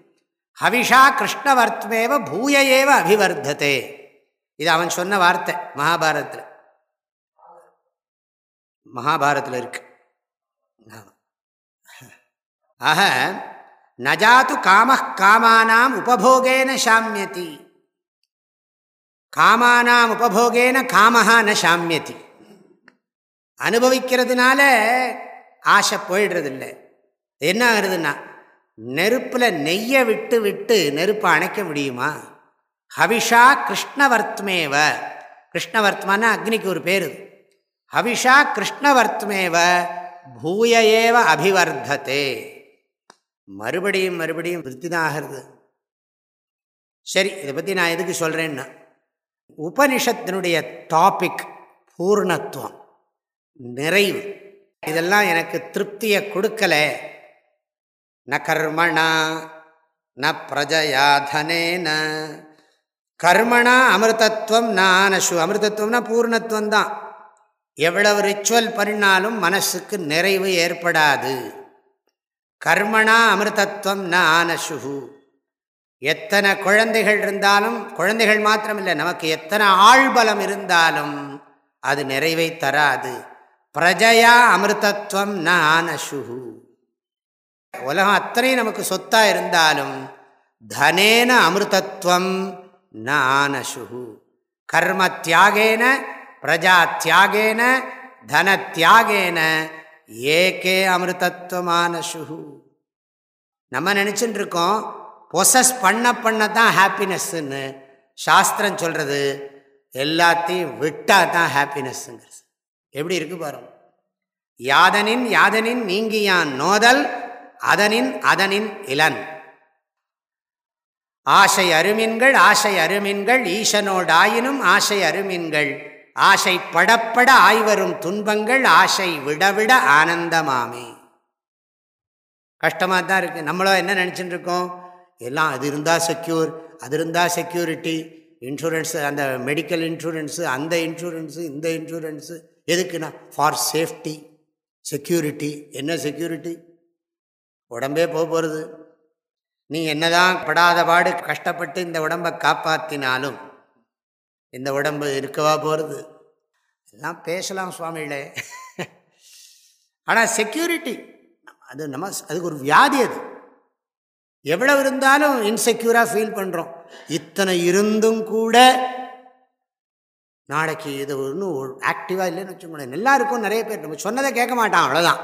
S1: ஹவிஷா கிருஷ்ணவர்த்மேவ பூய ஏவ அபிவர்த்ததே. இது அவன் சொன்ன வார்த்தை மகாபாரதத்தில். மகாபாரத்தில் இருக்கு. ஆக நஜாத்து காம காமானாம் உபபோகேன சாமியதி. காமானாம் உபபோகேன காமஹா ந சாமியதி. அனுபவிக்கிறதுனால ஆசை போயிடுறதில்லை. என்ன ஆகுறதுன்னா நெருப்பில் நெய்யை விட்டு விட்டு நெருப்பை அணைக்க முடியுமா? ஹவிஷா கிருஷ்ணவர்த்மேவ கிருஷ்ணவர்த்மான அக்னிக்கு ஒரு பேர். ஹவிஷா கிருஷ்ணவர்த்மேவ பூய ஏவ அபிவர்த்தத்தே மறுபடியும் மறுபடியும் விருத்தி தான் ஆகிறது. சரி இதை பற்றி நான் எதுக்கு சொல்கிறேன்னா உபனிஷத்தினுடைய டாபிக் பூர்ணத்துவம் நிறைவு. இதெல்லாம் எனக்கு திருப்தியை கொடுக்கலை. ந கர்மணா ந பிரஜயாதனேன கர்மணா அமிர்தத்துவம் நானசு அமிர்தத்துவம்னா பூர்ணத்துவம் தான். எவ்வளவு ரிச்சுவல் பண்ணினாலும் மனசுக்கு நிறைவு ஏற்படாது. கர்மணா அமிர்தத்துவம் ந ஆனசுகு எத்தனை குழந்தைகள் இருந்தாலும் குழந்தைகள் மாத்திரமில்லை நமக்கு எத்தனை ஆழ்பலம் இருந்தாலும் அது நிறைவை தராது. பிரஜயா அமிர்தத்துவம் ந ஆனசுகு உலகம் அத்தனை நமக்கு சொத்தாக இருந்தாலும் தனேன அமிர்தத்வம் ந ஆனசுகு கர்ம தியாகேன பிரஜா தியாகேன தன தியாகேன ஏகே அமிர்தத்துவமானசு நம்ம நினச்சிட்டு இருக்கோம் பொசஸ் பண்ண பண்ண தான் ஹாப்பினஸ்ன்னு சாஸ்திரம் சொல்கிறது எல்லாத்தையும் விட்டால் தான் ஹாப்பினஸ்ங்கிறது எப்படி இருக்கு பாருங்க. யாதனின் யாதனின் நீங்கியான் நோதல் அதனின் அதனின் இளன் ஆசை அருமின்கள் ஆசை அருமின்கள் ஈசனோடாயினும் ஆசை அருமின்கள். ஆசை படப்பட ஆய்வரும் துன்பங்கள் ஆசை விடவிட ஆனந்தமாமே. கஷ்டமாக தான் இருக்குது நம்மளோ என்ன நினச்சிட்டு இருக்கோம்? எல்லாம் அது இருந்தால் செக்யூர் அது இருந்தால் செக்யூரிட்டி இன்சூரன்ஸு அந்த மெடிக்கல் இன்சூரன்ஸு அந்த இன்சூரன்ஸு இந்த இன்சூரன்ஸு எதுக்குண்ணா ஃபார் சேஃப்டி செக்யூரிட்டி என்ன செக்யூரிட்டி உடம்பே போக போகிறது நீ என்னதான் படாத பாடு கஷ்டப்பட்டு இந்த உடம்பை காப்பாற்றினாலும் இந்த உடம்பு இருக்கவா போகிறது எல்லாம் பேசலாம் சுவாமிகளே. ஆனால் செக்யூரிட்டி அது நம்ம அதுக்கு ஒரு வியாதி அது. எவ்வளவு இருந்தாலும் இன்செக்யூராக ஃபீல் பண்ணுறோம் இத்தனை இருந்தும் கூட நாளைக்கு இது ஒன்றும் ஆக்டிவாக இல்லைன்னு வச்சுக்கோங்களேன். நல்லா இருக்கும் நிறைய பேர் நம்ம சொன்னதை கேட்க மாட்டான் அவ்வளோதான்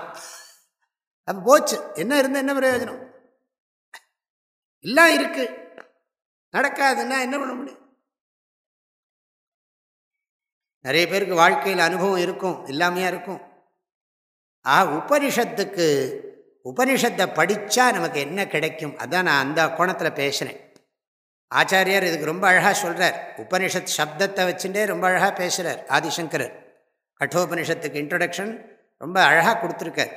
S1: அப்போ போச்சு. என்ன இருந்தால் என்ன பிரயோஜனம்? எல்லாம் இருக்கு. நடக்காதுன்னா என்ன பண்ண முடியும்? நிறைய பேருக்கு வாழ்க்கையில் அனுபவம் இருக்கும் இல்லாமையாக இருக்கும். ஆ உபனிஷத்துக்கு உபனிஷத்தை படித்தா நமக்கு என்ன கிடைக்கும்? அதான் நான் அந்த கோணத்தில் பேசுகிறேன் ஆச்சாரியார் இதுக்கு ரொம்ப அழகாக சொல்கிறார் உபனிஷத் சப்தத்தை வச்சுட்டே ரொம்ப அழகாக பேசுகிறார் ஆதிசங்கரர். கட்டோபனிஷத்துக்கு இன்ட்ரடக்ஷன் ரொம்ப அழகாக கொடுத்துருக்கார்.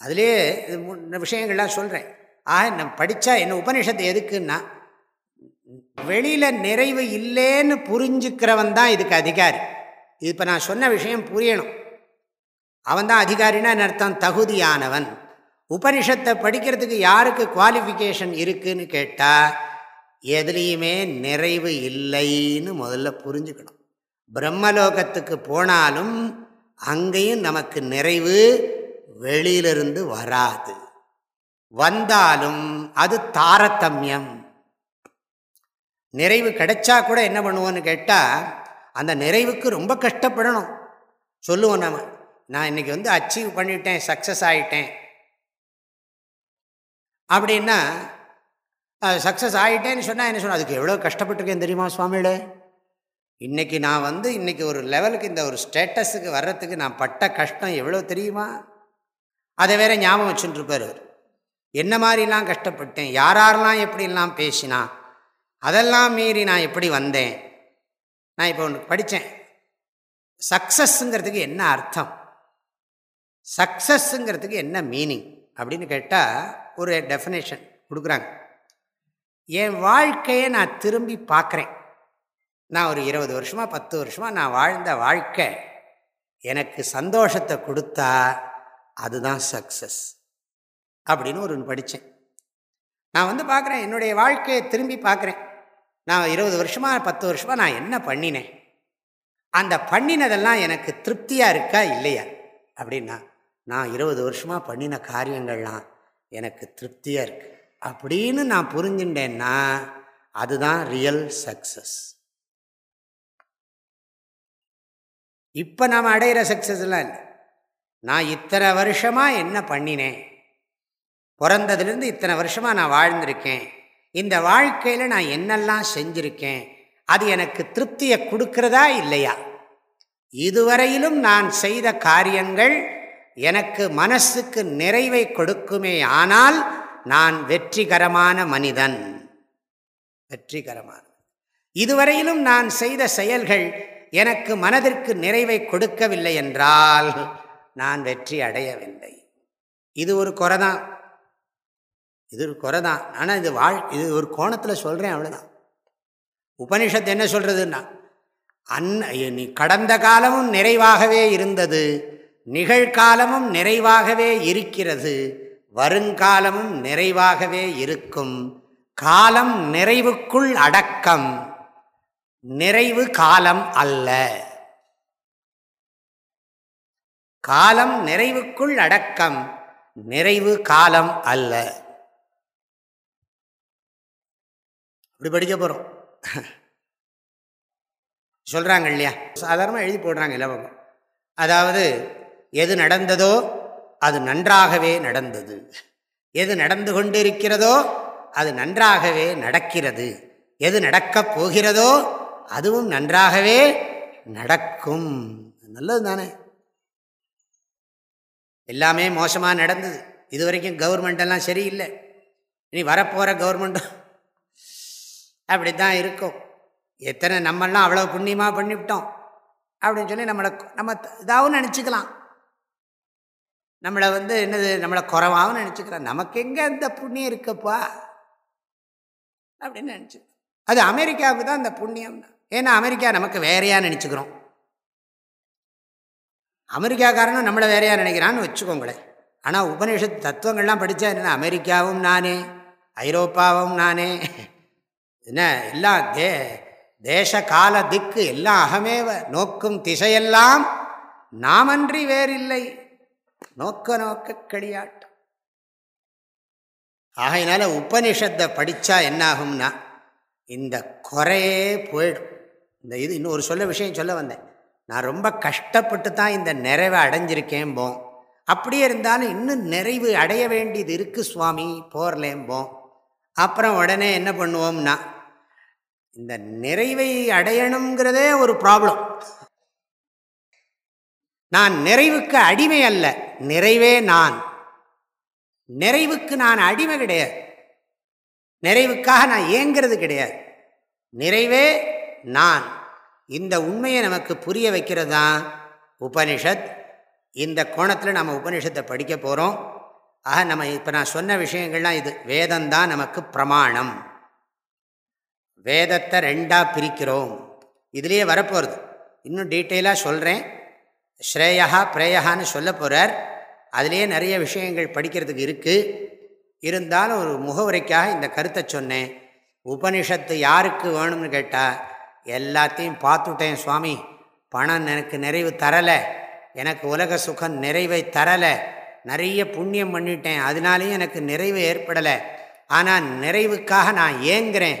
S1: அதிலே இது விஷயங்கள்லாம் சொல்கிறேன் ஆக நம்ம படித்தா என்ன உபனிஷத்து எதுக்குன்னா வெளியில் நிறைவு இல்லைன்னு புரிஞ்சுக்கிறவன் தான் இதுக்கு அதிகாரி. இது இப்போ நான் சொன்ன விஷயம் புரியணும். அவன் தான் அதிகாரினா அர்த்தம்? தகுதியானவன். உபனிஷத்தை படிக்கிறதுக்கு யாருக்கு குவாலிஃபிகேஷன் இருக்குன்னு கேட்டால் எதுலேயுமே நிறைவு இல்லைன்னு முதல்ல புரிஞ்சுக்கணும். பிரம்மலோகத்துக்கு போனாலும் அங்கேயும் நமக்கு நிறைவு வெளியிலிருந்து வராது. வந்தாலும் அது தாரதமியம். நிறைவு கிடைச்சா கூட என்ன பண்ணுவோன்னு கேட்டால் அந்த நிறைவுக்கு ரொம்ப கஷ்டப்படணும். சொல்லுவோம் நம்ம நான் இன்றைக்கி வந்து அச்சீவ் பண்ணிட்டேன் சக்ஸஸ் ஆகிட்டேன் அப்படின்னா சக்ஸஸ் ஆகிட்டேன்னு சொன்னால் என்ன சொன்னால் அதுக்கு எவ்வளோ கஷ்டப்பட்டுருக்கேன் தெரியுமா சுவாமியில இன்றைக்கி நான் வந்து இன்றைக்கி ஒரு லெவலுக்கு இந்த ஒரு ஸ்டேட்டஸுக்கு வர்றதுக்கு நான் பட்ட கஷ்டம் எவ்வளோ தெரியுமா? அதை வேற ஞாபகம் வச்சுட்டுருப்பார் அவர் என்ன மாதிரிலாம் கஷ்டப்பட்டேன் யாரெல்லாம் எப்படிலாம் பேசினா அதெல்லாம் மீறி நான் எப்படி வந்தேன் நான் இப்போ ஒன்று படித்தேன். சக்ஸஸ்ங்கிறதுக்கு என்ன அர்த்தம்? சக்ஸஸ்ங்கிறதுக்கு என்ன மீனிங்? அப்படின்னு கேட்டால் ஒரு டெஃபினேஷன் கொடுக்குறாங்க. என் வாழ்க்கையை நான் திரும்பி பார்க்குறேன். நான் ஒரு இருபது வருஷமாக பத்து வருஷமாக நான் வாழ்ந்த வாழ்க்கை எனக்கு சந்தோஷத்தை கொடுத்தா அதுதான் சக்ஸஸ் அப்படின்னு ஒரு படித்தேன் நான் வந்து பார்க்குறேன் என்னுடைய வாழ்க்கையை திரும்பி பார்க்குறேன். நான் இருபது வருஷமாக பத்து வருஷமாக நான் என்ன பண்ணினேன்? அந்த பண்ணினதெல்லாம் எனக்கு திருப்தியாக இருக்கா இல்லையா? அப்படின்னா நான் இருபது வருஷமாக பண்ணின காரியங்கள்லாம் எனக்கு திருப்தியாக இருக்கு. அப்படின்னு நான் புரிஞ்சுட்டேன்னா அதுதான் ரியல் சக்சஸ் இப்போ நாம் அடையிற சக்ஸஸ்லாம் இல்லை. நான் இத்தனை வருஷமாக என்ன பண்ணினேன்? பிறந்ததுலேருந்து இத்தனை வருஷமாக நான் வாழ்ந்திருக்கேன். இந்த வாழ்க்கையில் நான் என்னெல்லாம் செஞ்சுருக்கேன்? அது எனக்கு திருப்தியை கொடுக்கிறதா இல்லையா? இதுவரையிலும் நான் செய்த காரியங்கள் எனக்கு மனசுக்கு நிறைவை கொடுக்குமே ஆனால் நான் வெற்றிகரமான மனிதன். வெற்றிகரமான. இதுவரையிலும் நான் செய்த செயல்கள் எனக்கு மனதிற்கு நிறைவை கொடுக்கவில்லை என்றால் நான் வெற்றி அடையவில்லை. இது ஒரு குறை தான் இது ஒரு குறை தான் ஆனால் இது வாழ் இது ஒரு கோணத்தில் சொல்கிறேன் அவ்வளோதான் உபனிஷத்து என்ன சொல்கிறதுன்னா அந் நீ கடந்த காலமும் நிறைவாகவே இருந்தது நிகழ்காலமும் நிறைவாகவே இருக்கிறது வருங்காலமும் நிறைவாகவே இருக்கும் காலம் நிறைவுக்குள் அடக்கம் நிறைவு காலம் அல்ல. காலம் நிறைவுக்குள் அடக்கம். நிறைவு காலம் அல்ல. அப்படி படிக்க போகிறோம் சொல்கிறாங்க இல்லையா? சாதாரணமாக எழுதி போடுறாங்க இலவகம் அதாவது எது நடந்ததோ அது நன்றாகவே நடந்தது. எது நடந்து கொண்டிருக்கிறதோ அது நன்றாகவே நடக்கிறது. எது நடக்கப் போகிறதோ அதுவும் நன்றாகவே நடக்கும். நல்லது தானே எல்லாமே மோசமாக நடந்தது. இது வரைக்கும் கவர்மெண்டெல்லாம் சரியில்லை. இனி வரப்போகிற கவர்மெண்ட்டும் அப்படி தான் இருக்கும். எத்தனை நம்மெல்லாம் அவ்வளோ புண்ணியமாக பண்ணிவிட்டோம். அப்படின்னு சொல்லி நம்மளை நம்ம இதாகவும் நினச்சிக்கலாம். நம்மளை வந்து என்னது நம்மளை குறவாகவும் நினச்சிக்கிறோம் நமக்கு எங்கே அந்த புண்ணியம் இருக்கப்பா? அப்படின்னு நினச்சிக்கிறோம் அது அமெரிக்காவுக்கு தான் அந்த புண்ணியம். ஏன்னா அமெரிக்கா நமக்கு வேறையாக நினச்சிக்கிறோம். அமெரிக்காக்காரனும் நம்மளை வேறையாக நினைக்கிறான்னு வச்சுக்கோங்களேன் ஆனால் உபநிஷத்து தத்துவங்கள்லாம் படித்தா என்ன அமெரிக்காவும் நானே ஐரோப்பாவும் நானே. என்ன எல்லா தே தேச கால திக்கு எல்லாம் அகமேவ நோக்கும் திசையெல்லாம் நாமன்றி வேறில்லை. நோக்க நோக்க களியாட்டம் ஆகையினால உபனிஷத்தை படித்தா என்னாகும்னா இந்த குறையே போயிடும். இந்த இது இன்னும் ஒரு சொல்ல விஷயம் சொல்ல வந்தேன். நான் ரொம்ப கஷ்டப்பட்டு தான் இந்த நிறைவை அடைஞ்சிருக்கேன்போம். அப்படியே இருந்தாலும் இன்னும் நிறைவு அடைய வேண்டியது இருக்குது சுவாமி போர்லேம்போம் அப்புறம் உடனே என்ன பண்ணுவோம்னா இந்த நிறைவை அடையணுங்கிறதே ஒரு ப்ராப்ளம். நான் நிறைவுக்கு அடிமை அல்ல நிறைவே நான். நிறைவுக்கு நான் அடிமை கிடையாது. நிறைவுக்காக நான் ஏங்கிறது கிடையாது. நிறைவே நான். இந்த உண்மையை நமக்கு புரிய வைக்கிறது? தான் உபனிஷத். இந்த கோணத்தில் நம்ம உபனிஷத்தை படிக்க போகிறோம் ஆக நம்ம இப்போ நான் சொன்ன விஷயங்கள்லாம் இது. வேதந்தான் நமக்கு பிரமாணம். வேதத்தை ரெண்டாக பிரிக்கிறோம். இதுலேயே வரப்போகிறது இன்னும் டீட்டெயிலாக சொல்கிறேன் ஸ்ரேயா பிரேயான்னு சொல்ல போகிறார் அதுலேயே நிறைய விஷயங்கள் படிக்கிறதுக்கு இருக்குது இருந்தாலும் ஒரு முகவுரைக்காக இந்த கருத்தை சொன்னேன். உபனிஷத்து யாருக்கு வேணும்னு கேட்டால் எல்லாத்தையும் பார்த்துட்டேன் சுவாமி. பணம் எனக்கு நிறைவு தரலை. எனக்கு உலக சுகம் நிறைவை தரலை. நிறைய புண்ணியம் பண்ணிட்டேன். அதனாலேயும் எனக்கு நிறைவு ஏற்படலை. ஆனால் நிறைவுக்காக நான் ஏங்குறேன்.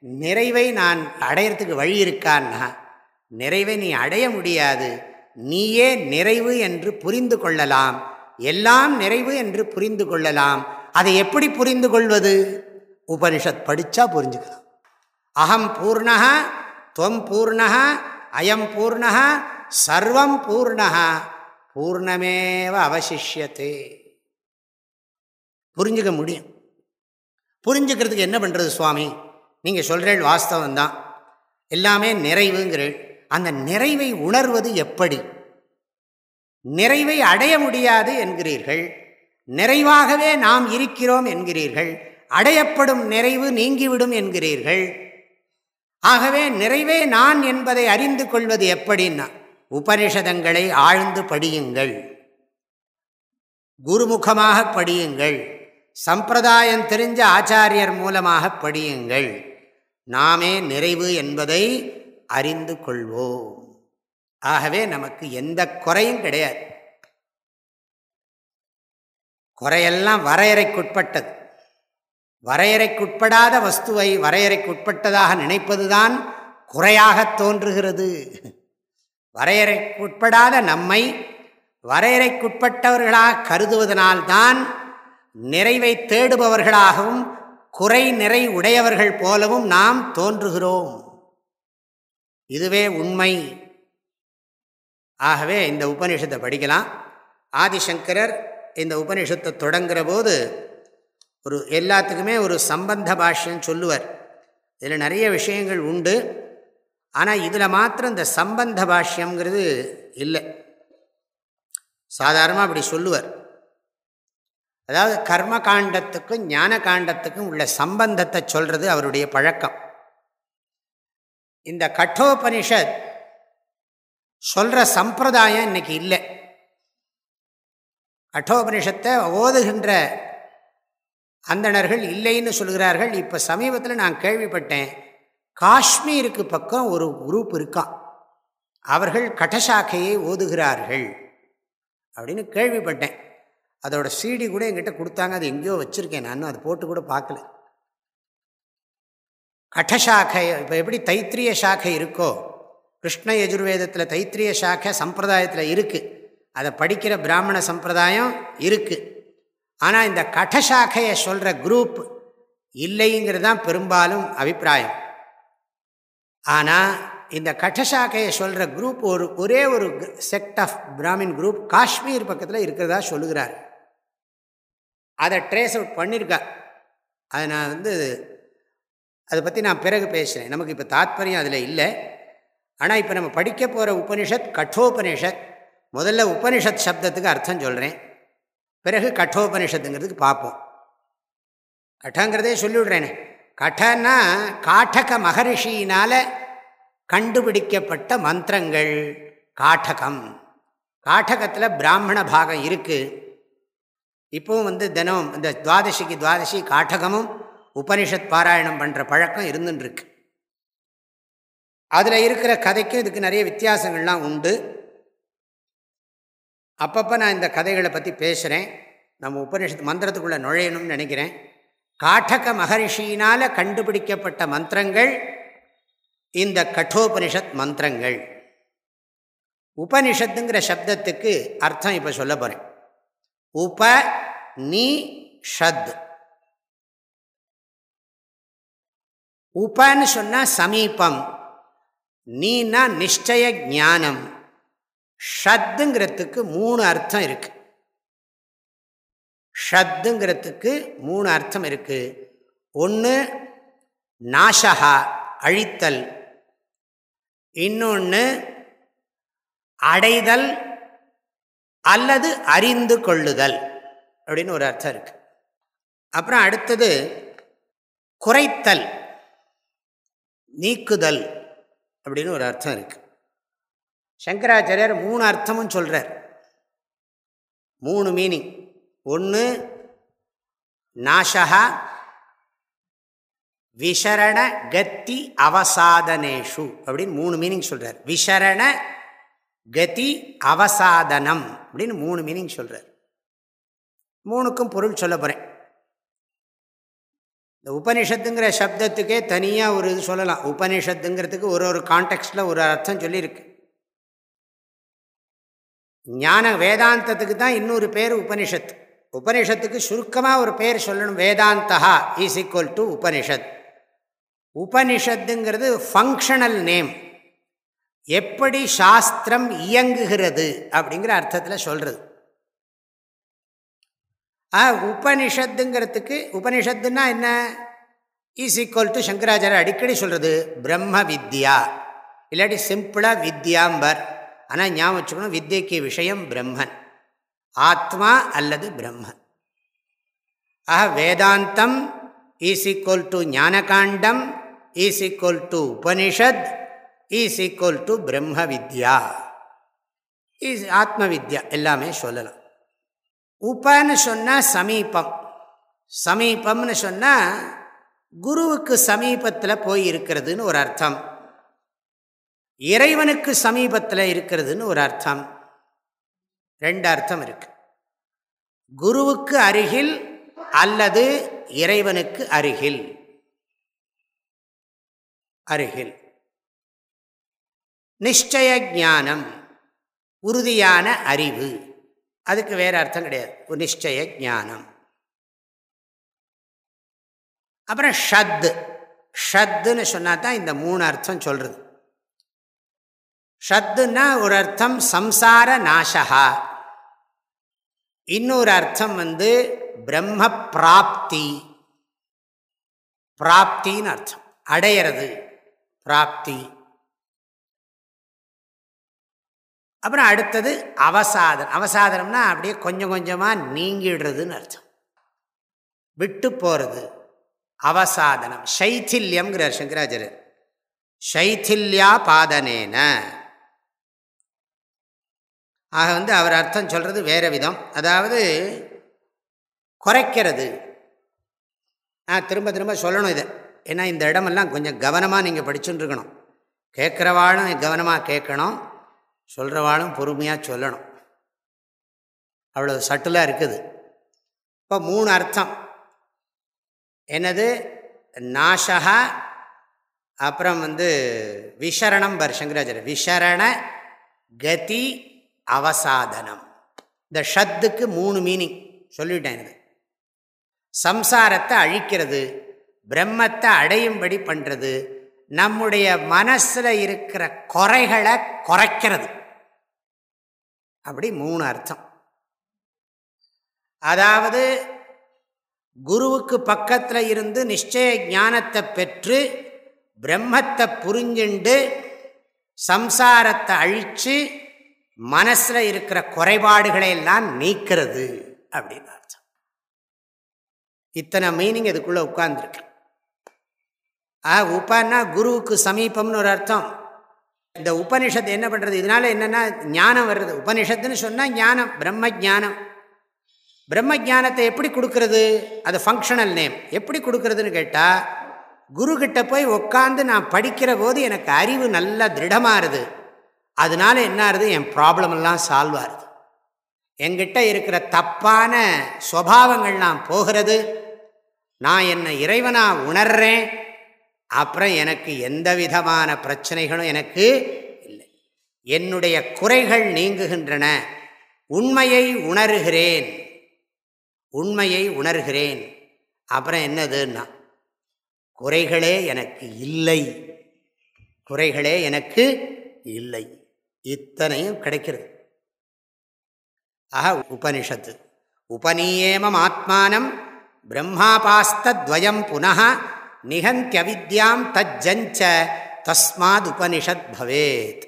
S1: நிறைவை நான் அடையிறதுக்கு வழி இருக்கான்னா நிறைவை நீ அடைய முடியாது. நீயே நிறைவு என்று புரிந்து கொள்ளலாம். எல்லாம் நிறைவு என்று புரிந்து கொள்ளலாம். அதை எப்படி புரிந்து கொள்வது? உபனிஷத் படித்தா புரிஞ்சுக்கலாம். அகம் பூர்ணா துவம் பூர்ணா அயம் பூர்ணா சர்வம் பூர்ணா பூர்ணமேவ அவசிஷியத்தே புரிஞ்சுக்க முடியும் புரிஞ்சுக்கிறதுக்கு என்ன பண்ணுறது சுவாமி நீங்கள் சொல்கிறேள் வாஸ்தவம் தான் எல்லாமே நிறைவுங்கிறேள் அந்த நிறைவை உணர்வது எப்படி நிறைவை அடைய முடியாது என்கிறீர்கள் நிறைவாகவே நாம் இருக்கிறோம் என்கிறீர்கள் அடையப்படும் நிறைவு நீங்கிவிடும் என்கிறீர்கள் ஆகவே நிறைவே நான் என்பதை அறிந்து கொள்வது எப்படின்னா உபனிஷதங்களை ஆழ்ந்து படியுங்கள். குருமுகமாக படியுங்கள். சம்பிரதாயம் தெரிஞ்ச ஆச்சாரியர் மூலமாக படியுங்கள். நாமே நிறைவு என்பதை அறிந்து கொள்வோம். ஆகவே நமக்கு எந்த குறையும் கிடையாது. குறையெல்லாம் வரையறைக்குட்பட்டது. வரையறைக்குட்படாத வஸ்துவை வரையறைக்குட்பட்டதாக நினைப்பதுதான் குறையாக தோன்றுகிறது. வரையறைக்குட்படாத நம்மை வரையறைக்குட்பட்டவர்களாக கருதுவதனால்தான் நிறைவை தேடுபவர்களாகவும் குறை நிறை உடையவர்கள் போலவும் நாம் தோன்றுகிறோம். இதுவே உண்மை. ஆகவே இந்த உபனிஷத்தை படிக்கலாம். ஆதிசங்கரர் இந்த உபனிஷத்தை தொடங்குகிற போது ஒரு எல்லாத்துக்குமே ஒரு சம்பந்த பாஷ்யம் சொல்லுவார். இதில் நிறைய விஷயங்கள் உண்டு. ஆனால் இதில் மாத்திரம் இந்த சம்பந்த பாஷ்யங்கிறது இல்லை. சாதாரணமாக அப்படி சொல்லுவார். அதாவது கர்ம காண்டத்துக்கும் ஞான காண்டத்துக்கும் உள்ள சம்பந்தத்தை சொல்கிறது அவருடைய பழக்கம். இந்த கட்டோபனிஷத் சொல்கிற சம்பிரதாயம் இன்றைக்கி இல்லை. கட்டோபனிஷத்தை ஓதுகின்ற அந்தணர்கள் இல்லைன்னு சொல்கிறார்கள் இப்போ சமீபத்தில் நான் கேள்விப்பட்டேன். காஷ்மீருக்கு பக்கம் ஒரு குரூப் இருக்கான் அவர்கள் கடசாக்கையை ஓதுகிறார்கள் அப்படின்னு கேள்விப்பட்டேன். அதோட சீடி கூட எங்கிட்ட கொடுத்தாங்க. அது எங்கேயோ வச்சுருக்கேன். நான் அது போட்டு கூட பார்க்கல. கடசாக்கை இப்போ எப்படி தைத்திரிய சாக்கை இருக்கோ? கிருஷ்ண யஜுர்வேதத்தில் தைத்திரிய சாக்கை சம்பிரதாயத்தில் இருக்குது அதை படிக்கிற பிராமண சம்பிரதாயம் இருக்குது ஆனால் இந்த கடசாக்கையை சொல்கிற குரூப் இல்லைங்கிறது தான் பெரும்பாலும் அபிப்பிராயம். ஆனால் இந்த கடசாக்கையை சொல்கிற குரூப் ஒரு ஒரே ஒரு sect of Brahmin group Kashmir பக்கத்தில் இருக்கிறதா சொல்லுகிறார். அதை ட்ரேஸ் அவுட் பண்ணியிருக்கா அதை நான் வந்து அதை பற்றி நான் பிறகு பேசுகிறேன் நமக்கு இப்போ தாத்பரியம் அதில் இல்லை. ஆனால் இப்போ நம்ம படிக்க போகிற உபனிஷத் கட்டோபனிஷத் முதல்ல உபனிஷத் சப்தத்துக்கு அர்த்தம் சொல்கிறேன் பிறகு கட்டோபனிஷத்துங்கிறதுக்கு பார்ப்போம். கட்டங்கிறதே சொல்லிவிடுறேனே. கட்டன்னா காட்டக மகரிஷியினால் கண்டுபிடிக்கப்பட்ட மந்திரங்கள் காட்டகம். காட்டகத்தில் பிராமண பாகம் இருக்குது இப்போவும் வந்து தினம் இந்த துவாதசிக்கு துவாதசி காட்டகமும் உபனிஷத் பாராயணம் பண்ணுற பழக்கம் இருந்துருக்கு அதில் இருக்கிற கதைக்கும் இதுக்கு நிறைய வித்தியாசங்கள்லாம் உண்டு. அப்பப்போ நான் இந்த கதைகளை பற்றி பேசுகிறேன் நம்ம உபனிஷத்து மந்திரத்துக்குள்ளே நுழையணும்னு நினைக்கிறேன். காட்டக மகரிஷியினால் கண்டுபிடிக்கப்பட்ட மந்திரங்கள் இந்த கட்டோபனிஷத் மந்திரங்கள். உபனிஷத்துங்கிற சப்தத்துக்கு அர்த்தம் இப்போ சொல்ல போகிறேன் உப நீ ஷத். உபன்னு சொன்னால் சமீபம். நீனா நிச்சய ஞானம். ஷத்துங்கிறதுக்கு மூணு அர்த்தம் இருக்கு. ஷத்துங்கிறதுக்கு மூணு அர்த்தம் இருக்கு. ஒன்று நாசகா அழித்தல். இன்னொன்று அடைதல் அல்லது அறிந்து கொள்ளுதல் அப்படின்னு ஒரு அர்த்தம் இருக்கு. அப்புறம் அடுத்தது குறைத்தல் நீக்குதல் அப்படின்னு ஒரு அர்த்தம் இருக்குது சங்கராச்சாரியர் மூணு அர்த்தமும் சொல்கிறார் மூணு மீனிங் ஒன்று நாசகா விஷரண கத்தி அவசாதனேஷு அப்படின்னு மூணு மீனிங் சொல்கிறார் விஷரண கதி அவசாதனம் அப்படின்னு மூணு மீனிங் சொல்கிறார் மூணுக்கும் பொருள் சொல்ல போகிறேன் இந்த உபனிஷத்துங்கிற சப்தத்துக்கே தனியாக ஒரு இது சொல்லலாம். உபனிஷத்துங்கிறதுக்கு ஒரு ஒரு கான்டெக்ட்டில் ஒரு அர்த்தம் சொல்லியிருக்கு. ஞான வேதாந்தத்துக்கு தான் இன்னொரு பேர் உபனிஷத் உபனிஷத்துக்கு சுருக்கமாக ஒரு பேர் சொல்லணும். Vedanta is equal to Upanishad. உபனிஷத்துங்கிறது functional name எப்படி சாஸ்திரம் இயங்குகிறது அப்படிங்கிற அர்த்தத்தில் சொல்கிறது ஆ உபனிஷத்துங்கிறதுக்கு உபனிஷத்துன்னா என்ன? இஸ் ஈக்குவல் டு சங்கராச்சாரியர் அடிக்கடி சொல்கிறது பிரம்ம வித்யா. இல்லாட்டி சிம்பிளாக வித்யாம்பர். ஆனால் ஞாபகம் வச்சுக்கணும் வித்தியக்கு விஷயம் பிரம்மன். ஆத்மா அல்லது பிரம்மன். ஆக வேதாந்தம் is equal to ஞானகாண்டம் is equal to Upanishad is equal to Brahma Vidya is ஆத்ம வித்யா எல்லாமே சொல்லலாம். உபன்னு சொன்னால் சமீபம். சமீபம்னு சொன்னால் குருவுக்கு சமீபத்தில் போய் இருக்கிறதுன்னு ஒரு அர்த்தம். இறைவனுக்கு சமீபத்தில் இருக்கிறதுன்னு ஒரு அர்த்தம். ரெண்டு அர்த்தம் இருக்கு. குருவுக்கு அருகில் அல்லது இறைவனுக்கு அருகில்? அருகில். நிச்சய ஞானம் உறுதியான அறிவு. அதுக்கு வேற அர்த்தம் கிடையாது. ஒரு நிச்சய ஞானம். அப்புறம் ஷத். ஷத்துன்னு சொன்னா தான் இந்த மூணு அர்த்தம் சொல்றது. ஷத்துன்னா ஒரு அர்த்தம் சம்சார நாசகா இன்னொரு அர்த்தம் வந்து பிரம்ம பிராப்தி. பிராப்தின்னு அர்த்தம். அடையிறது. பிராப்தி. அப்புறம் அடுத்தது அவசாதம் அவசாதனம்னா அப்படியே கொஞ்சம் கொஞ்சமாக நீங்கிடுறதுன்னு அர்த்தம். விட்டு போகிறது அவசாதனம். சைத்தில்யம்ங்கிறார் சங்கராச்சாரியர் சைத்தில்யா பாதனேன ஆக வந்து அவர் அர்த்தம் சொல்கிறது வேறு விதம். அதாவது குறைக்கிறது. நான் திரும்ப திரும்ப சொல்லணும் இதை. ஏன்னா இந்த இடமெல்லாம் கொஞ்சம் கவனமாக நீங்கள் படிச்சுட்டு இருக்கணும் கேட்குறவாளும் கவனமாக கேட்கணும். சொல்கிறவாளும் பொறுமையாக சொல்லணும். அவ்வளோ சட்டிலாக இருக்குது. இப்போ மூணு அர்த்தம். என்னது? நாசகா அப்புறம் வந்து விஷரணம் பர் சங்கராச்சாரிய. விஷரண கதி அவசாதனம். இந்த ஷத்துக்கு மூணு மீனிங் சொல்லிட்டேன் இது. சம்சாரத்தை அழிக்கிறது பிரம்மத்தை அடையும்படி பண்ணுறது நம்முடைய மனசில் இருக்கிற குறைகளை குறைக்கிறது. அப்படி மூணு அர்த்தம். அதாவது குருவுக்கு பக்கத்தில் இருந்து நிச்சய ஞானத்தை பெற்று பிரம்மத்தை புரிஞ்சுண்டு சம்சாரத்தை அழித்து மனசில் இருக்கிற குறைபாடுகளை எல்லாம் நீக்கிறது அப்படின்னு அர்த்தம். இத்தனை மீனிங் இதுக்குள்ளே உட்கார்ந்துருக்கு. ஆ உப்பான்னா குருவுக்கு சமீபம்னு ஒரு அர்த்தம். இந்த உபனிஷத்து என்ன பண்ணுறது இதனால என்னென்னா ஞானம் வருது. உபனிஷத்துன்னு சொன்னால் ஞானம் பிரம்ம ஜானம் பிரம்ம ஜானத்தை எப்படி கொடுக்கறது? அது ஃபங்க்ஷனல் நேம் எப்படி கொடுக்கறதுன்னு கேட்டால் குருக்கிட்ட போய் உட்காந்து நான் படிக்கிற போது எனக்கு அறிவு நல்லா திருடமாகுது அதனால என்ன ஆகுது என் ப்ராப்ளம் எல்லாம் சால்வ் ஆகுது என்கிட்ட இருக்கிற தப்பான சுவாவங்கள்லாம் போகிறது. நான் என்னை இறைவனாக உணர்றேன். அப்புறம் எனக்கு எந்த விதமான பிரச்சனைகளும் எனக்கு இல்லை. என்னுடைய குறைகள் நீங்குகின்றன. உண்மையை உணர்கிறேன். உண்மையை உணர்கிறேன். அப்புறம் என்னதுன்னா குறைகளே எனக்கு இல்லை. குறைகளே எனக்கு இல்லை. இத்தனையும் கிடைக்கிறது. ஆக உபனிஷத்து. உபநீயேமம் ஆத்மானம் பிரம்மாபாஸ்தத்வயம் புனः நிகந்தியவித்யாம் தஜ்ஜஞ்ச தஸ்மாத் உபனிஷத் பவேத்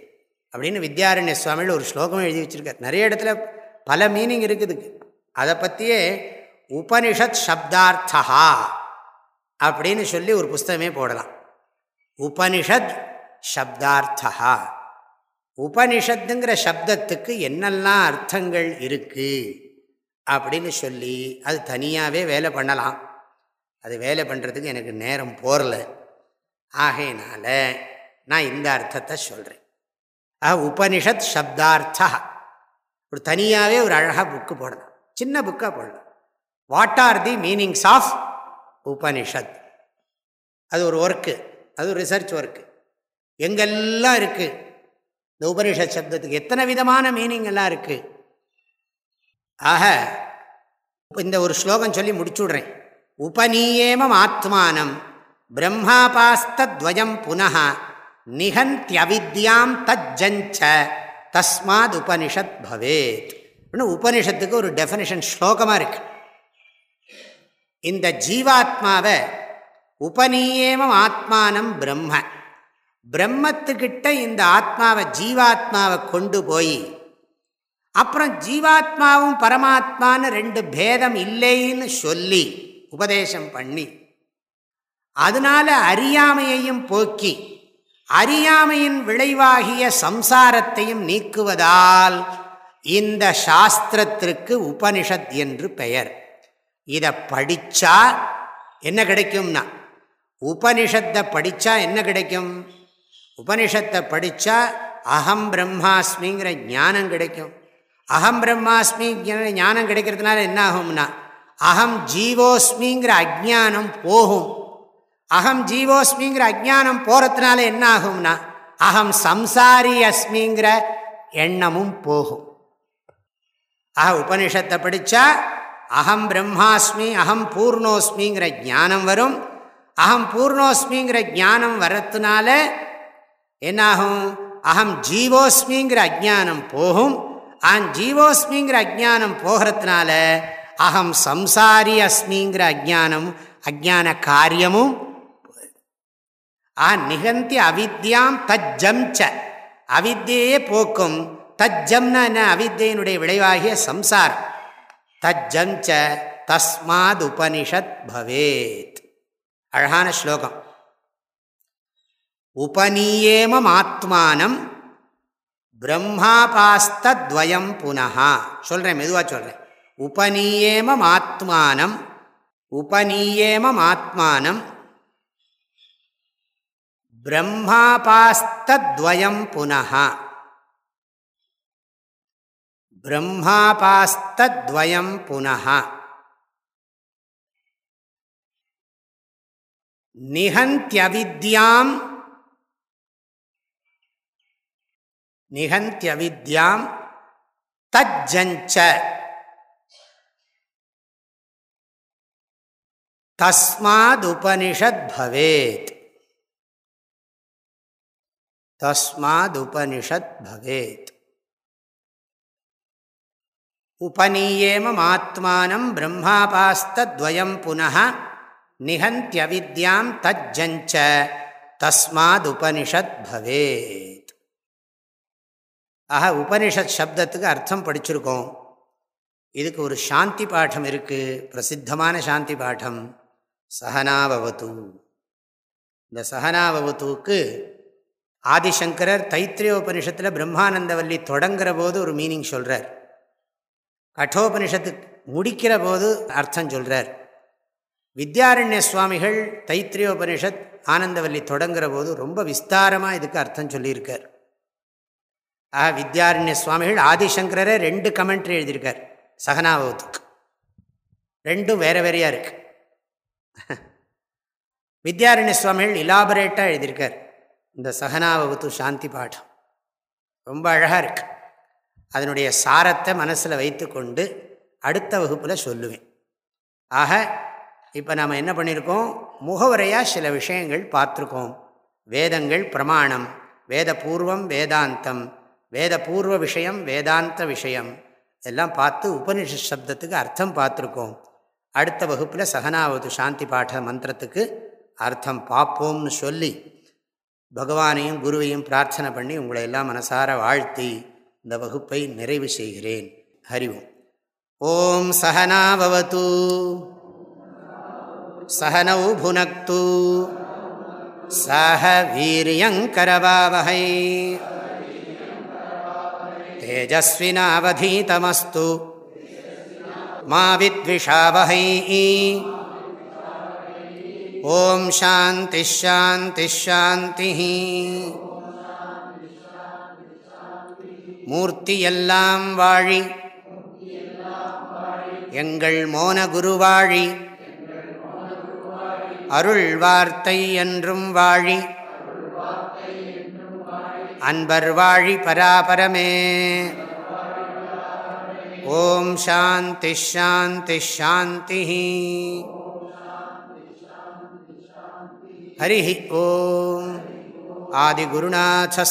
S1: அப்படின்னு வித்யாரண்ய சுவாமியில் ஒரு ஸ்லோகம் எழுதி வச்சுருக்கார். நிறைய இடத்துல பல மீனிங் இருக்குதுக்கு அதை பற்றியே உபனிஷத் சப்தார்த்தா அப்படின்னு சொல்லி ஒரு புஸ்தகமே போடலாம். உபனிஷத் சப்தார்த்தா உபனிஷத்துங்கிற சப்தத்துக்கு என்னெல்லாம் அர்த்தங்கள் இருக்குது அப்படின்னு சொல்லி அது தனியாகவே வேலை பண்ணலாம். அது வேலை பண்ணுறதுக்கு எனக்கு நேரம் போரல ஆகையினால நான் இந்த அர்த்தத்தை சொல்கிறேன் ஆஹ் உபனிஷத் சப்தார்த்தா. ஒரு தனியாகவே ஒரு அழகாக புக்கு போடலாம். சின்ன புக்காக போடலாம். What are the meanings of Upanishad? அது ஒரு ஒர்க்கு அது ஒரு ரிசர்ச் ஒர்க்கு எங்கெல்லாம் இருக்குது இந்த உபனிஷத் சப்தத்துக்கு எத்தனை விதமான மீனிங் எல்லாம் இருக்குது ஆக இந்த ஒரு ஸ்லோகம் சொல்லி முடிச்சுடுறேன். உபநீயேமம் ஆத்மானம் பிரம்மாபாஸ்தத்வயம் புனः நிகந்தியவித்யாம் தஜ்ஜஞ்ச தஸ்மாத் உபனிஷத் பவேத். உபனிஷத்துக்கு ஒரு டெஃபனிஷன் ஸ்லோகமாக இருக்கு. இந்த ஜீவாத்மாவை உபநீயேமம் ஆத்மானம் பிரம்ம பிரம்மத்துக்கிட்ட இந்த ஆத்மாவை ஜீவாத்மாவை கொண்டு போய் அப்புறம் ஜீவாத்மாவும் பரமாத்மான்னு ரெண்டு பேதம் இல்லைன்னு சொல்லி உபதேசம் பண்ணி அதனால அறியாமையையும் போக்கி அறியாமையின் விளைவாகிய சம்சாரத்தையும் நீக்குவதால் இந்த சாஸ்திரத்திற்கு உபனிஷத் என்று பெயர். இதை படித்தா என்ன கிடைக்கும்னா உபனிஷத்தை படித்தா என்ன கிடைக்கும்? உபனிஷத்தை படித்தா அகம் பிரம்மாஸ்மிங்கிற ஞானம் கிடைக்கும். அகம் பிரம்மாஸ்மிங்கிற ஞானம் கிடைக்கிறதுனால என்ன ஆகும்னா அகம் ஜீவோஸ்மிங்கிற அஜானம் போகும். அகம் ஜீவோஸ்மிங்கிற அஜானம் போகிறதுனால என்ன ஆகும்னா அகம் சம்சாரி அஸ்மிங்கிற எண்ணமும் போகும். ஆக உபனிஷத்தை படித்தா அகம் பிரம்மாஸ்மி அகம் பூர்ணோஸ்மிங்கிற ஜானம் வரும். அகம் பூர்ணோஸ்மிங்கிற ஜானம் வரத்துனால என்னாகும்? அகம் ஜீவோஸ்மிங்கிற அஜானம் போகும். ஆன் ஜீவோஸ்மிங்கிற அஜானம் போகிறதுனால அகம் சம்சாரி அஸ்மிங்கிற அஜானம் அஜான காரியமும் ஆ நிகந்தி அவித்யாம் தஜ்ஜம் ச அவித்தியே போக்கும். தஜ்ஜம்னா என்ன? அவித்தியினுடைய விளைவாகிய சம்சாரம். தஜ்ஜம் ச தஸ்மாத் உபனிஷத் பவேத். அழகான ஸ்லோகம். உபநீயேமம் ஆத்மானம் பிரம்மாபாஸ்தத்வயம் புனகா சொல்கிறேன் மெதுவாக சொல்கிறேன் உபநீயேமம் ஆத்மானம் உபநீயேமம் ஆத்மானம் பிரம்மாபாஸ்தத்வயம் புனகா பிரம்மாபாஸ்தத்வயம் புனகா நிகந்தியவித்யாம் நிகந்தியவித்யாம் தஜ்ஜஞ்ச தஸ்மாதுபனிஷத் பவேத் தஸ்மாதுபனிஷத் பவேத் உபநீயேமமாத்மானம் பிரம்மாபாஸ்தத்வயம் புனः நிகந்தியவித்யாம் தஜ்ஜஞ்ச தஸ்மாத் உபனிஷத் பவேத் ஆக உபனிஷத் சப்தத்துக்கு அர்த்தம் படிச்சிருக்கோம். இதுக்கு ஒரு சாந்தி பாடம் இருக்குது பிரசித்தமான சாந்தி பாடம். சகனாபவத்து இந்த சகனாபவத்துவுக்கு ஆதிசங்கரர் தைத்திரிய உபனிஷத்தில் பிரம்மானந்தவல்லி தொடங்குற போது ஒரு மீனிங் சொல்கிறார் கட்டோபனிஷத்து முடிக்கிற போது அர்த்தம் சொல்கிறார் வித்யாரண்ய சுவாமிகள் தைத்திரியோபனிஷத் ஆனந்தவல்லி தொடங்குற போது ரொம்ப விஸ்தாரமாக இதுக்கு அர்த்தம் சொல்லியிருக்கார். ஆக வித்யாரண்ய சுவாமிகள் ஆதிசங்கரே ரெண்டு கமெண்ட்ரி எழுதியிருக்கார். சகனாபவத்துக்கு ரெண்டும் வேற வேறையாக இருக்கு. வித்யாரண்ய சுவாமிகள் இலாபரேட்டாக எழுதியிருக்கார். இந்த சகனாபவத்து சாந்தி பாடம். ரொம்ப அழகாக இருக்கு. அதனுடைய சாரத்தை மனசில் வைத்து கொண்டு அடுத்த வகுப்பில் சொல்லுவேன். ஆக இப்போ நாம் என்ன பண்ணியிருக்கோம் முகவுரையாக சில விஷயங்கள் பார்த்துருக்கோம். வேதங்கள் பிரமாணம் வேத பூர்வம் வேதாந்தம் வேத பூர்வ விஷயம் வேதாந்த விஷயம். எல்லாம் பார்த்து உபனிஷ சப்தத்துக்கு அர்த்தம் பார்த்துருக்கோம். அடுத்த வகுப்பில் சகனாவது சாந்தி பாட மந்திரத்துக்கு அர்த்தம் பார்ப்போம்னு சொல்லி பகவானையும் குருவையும் பிரார்த்தனை பண்ணி உங்களை எல்லாம் மனசார வாழ்த்தி இந்த வகுப்பை நிறைவு செய்கிறேன். ஹரிவோம் ஓம். சகனாபவத்து சகனௌ புனக்து. சக வீரியங்கரவாவகை தேஜஸ்வினாவதீதமஸ்து மா வித்விஷாவகை ஓம் சாந்தி ஷாந்தி ஷாந்தி மூர்த்தியெல்லாம் வாழி எங்கள் மோன குருவாழி அருள் வார்த்தை என்றும் வாழி। அன்பர் வாழி பராபரமே. ஓம் சாந்தி ஷாந்தி ஷாந்தி. ஹரி ஓம். ஆதிகுருநாசஸ்வாமிக்கு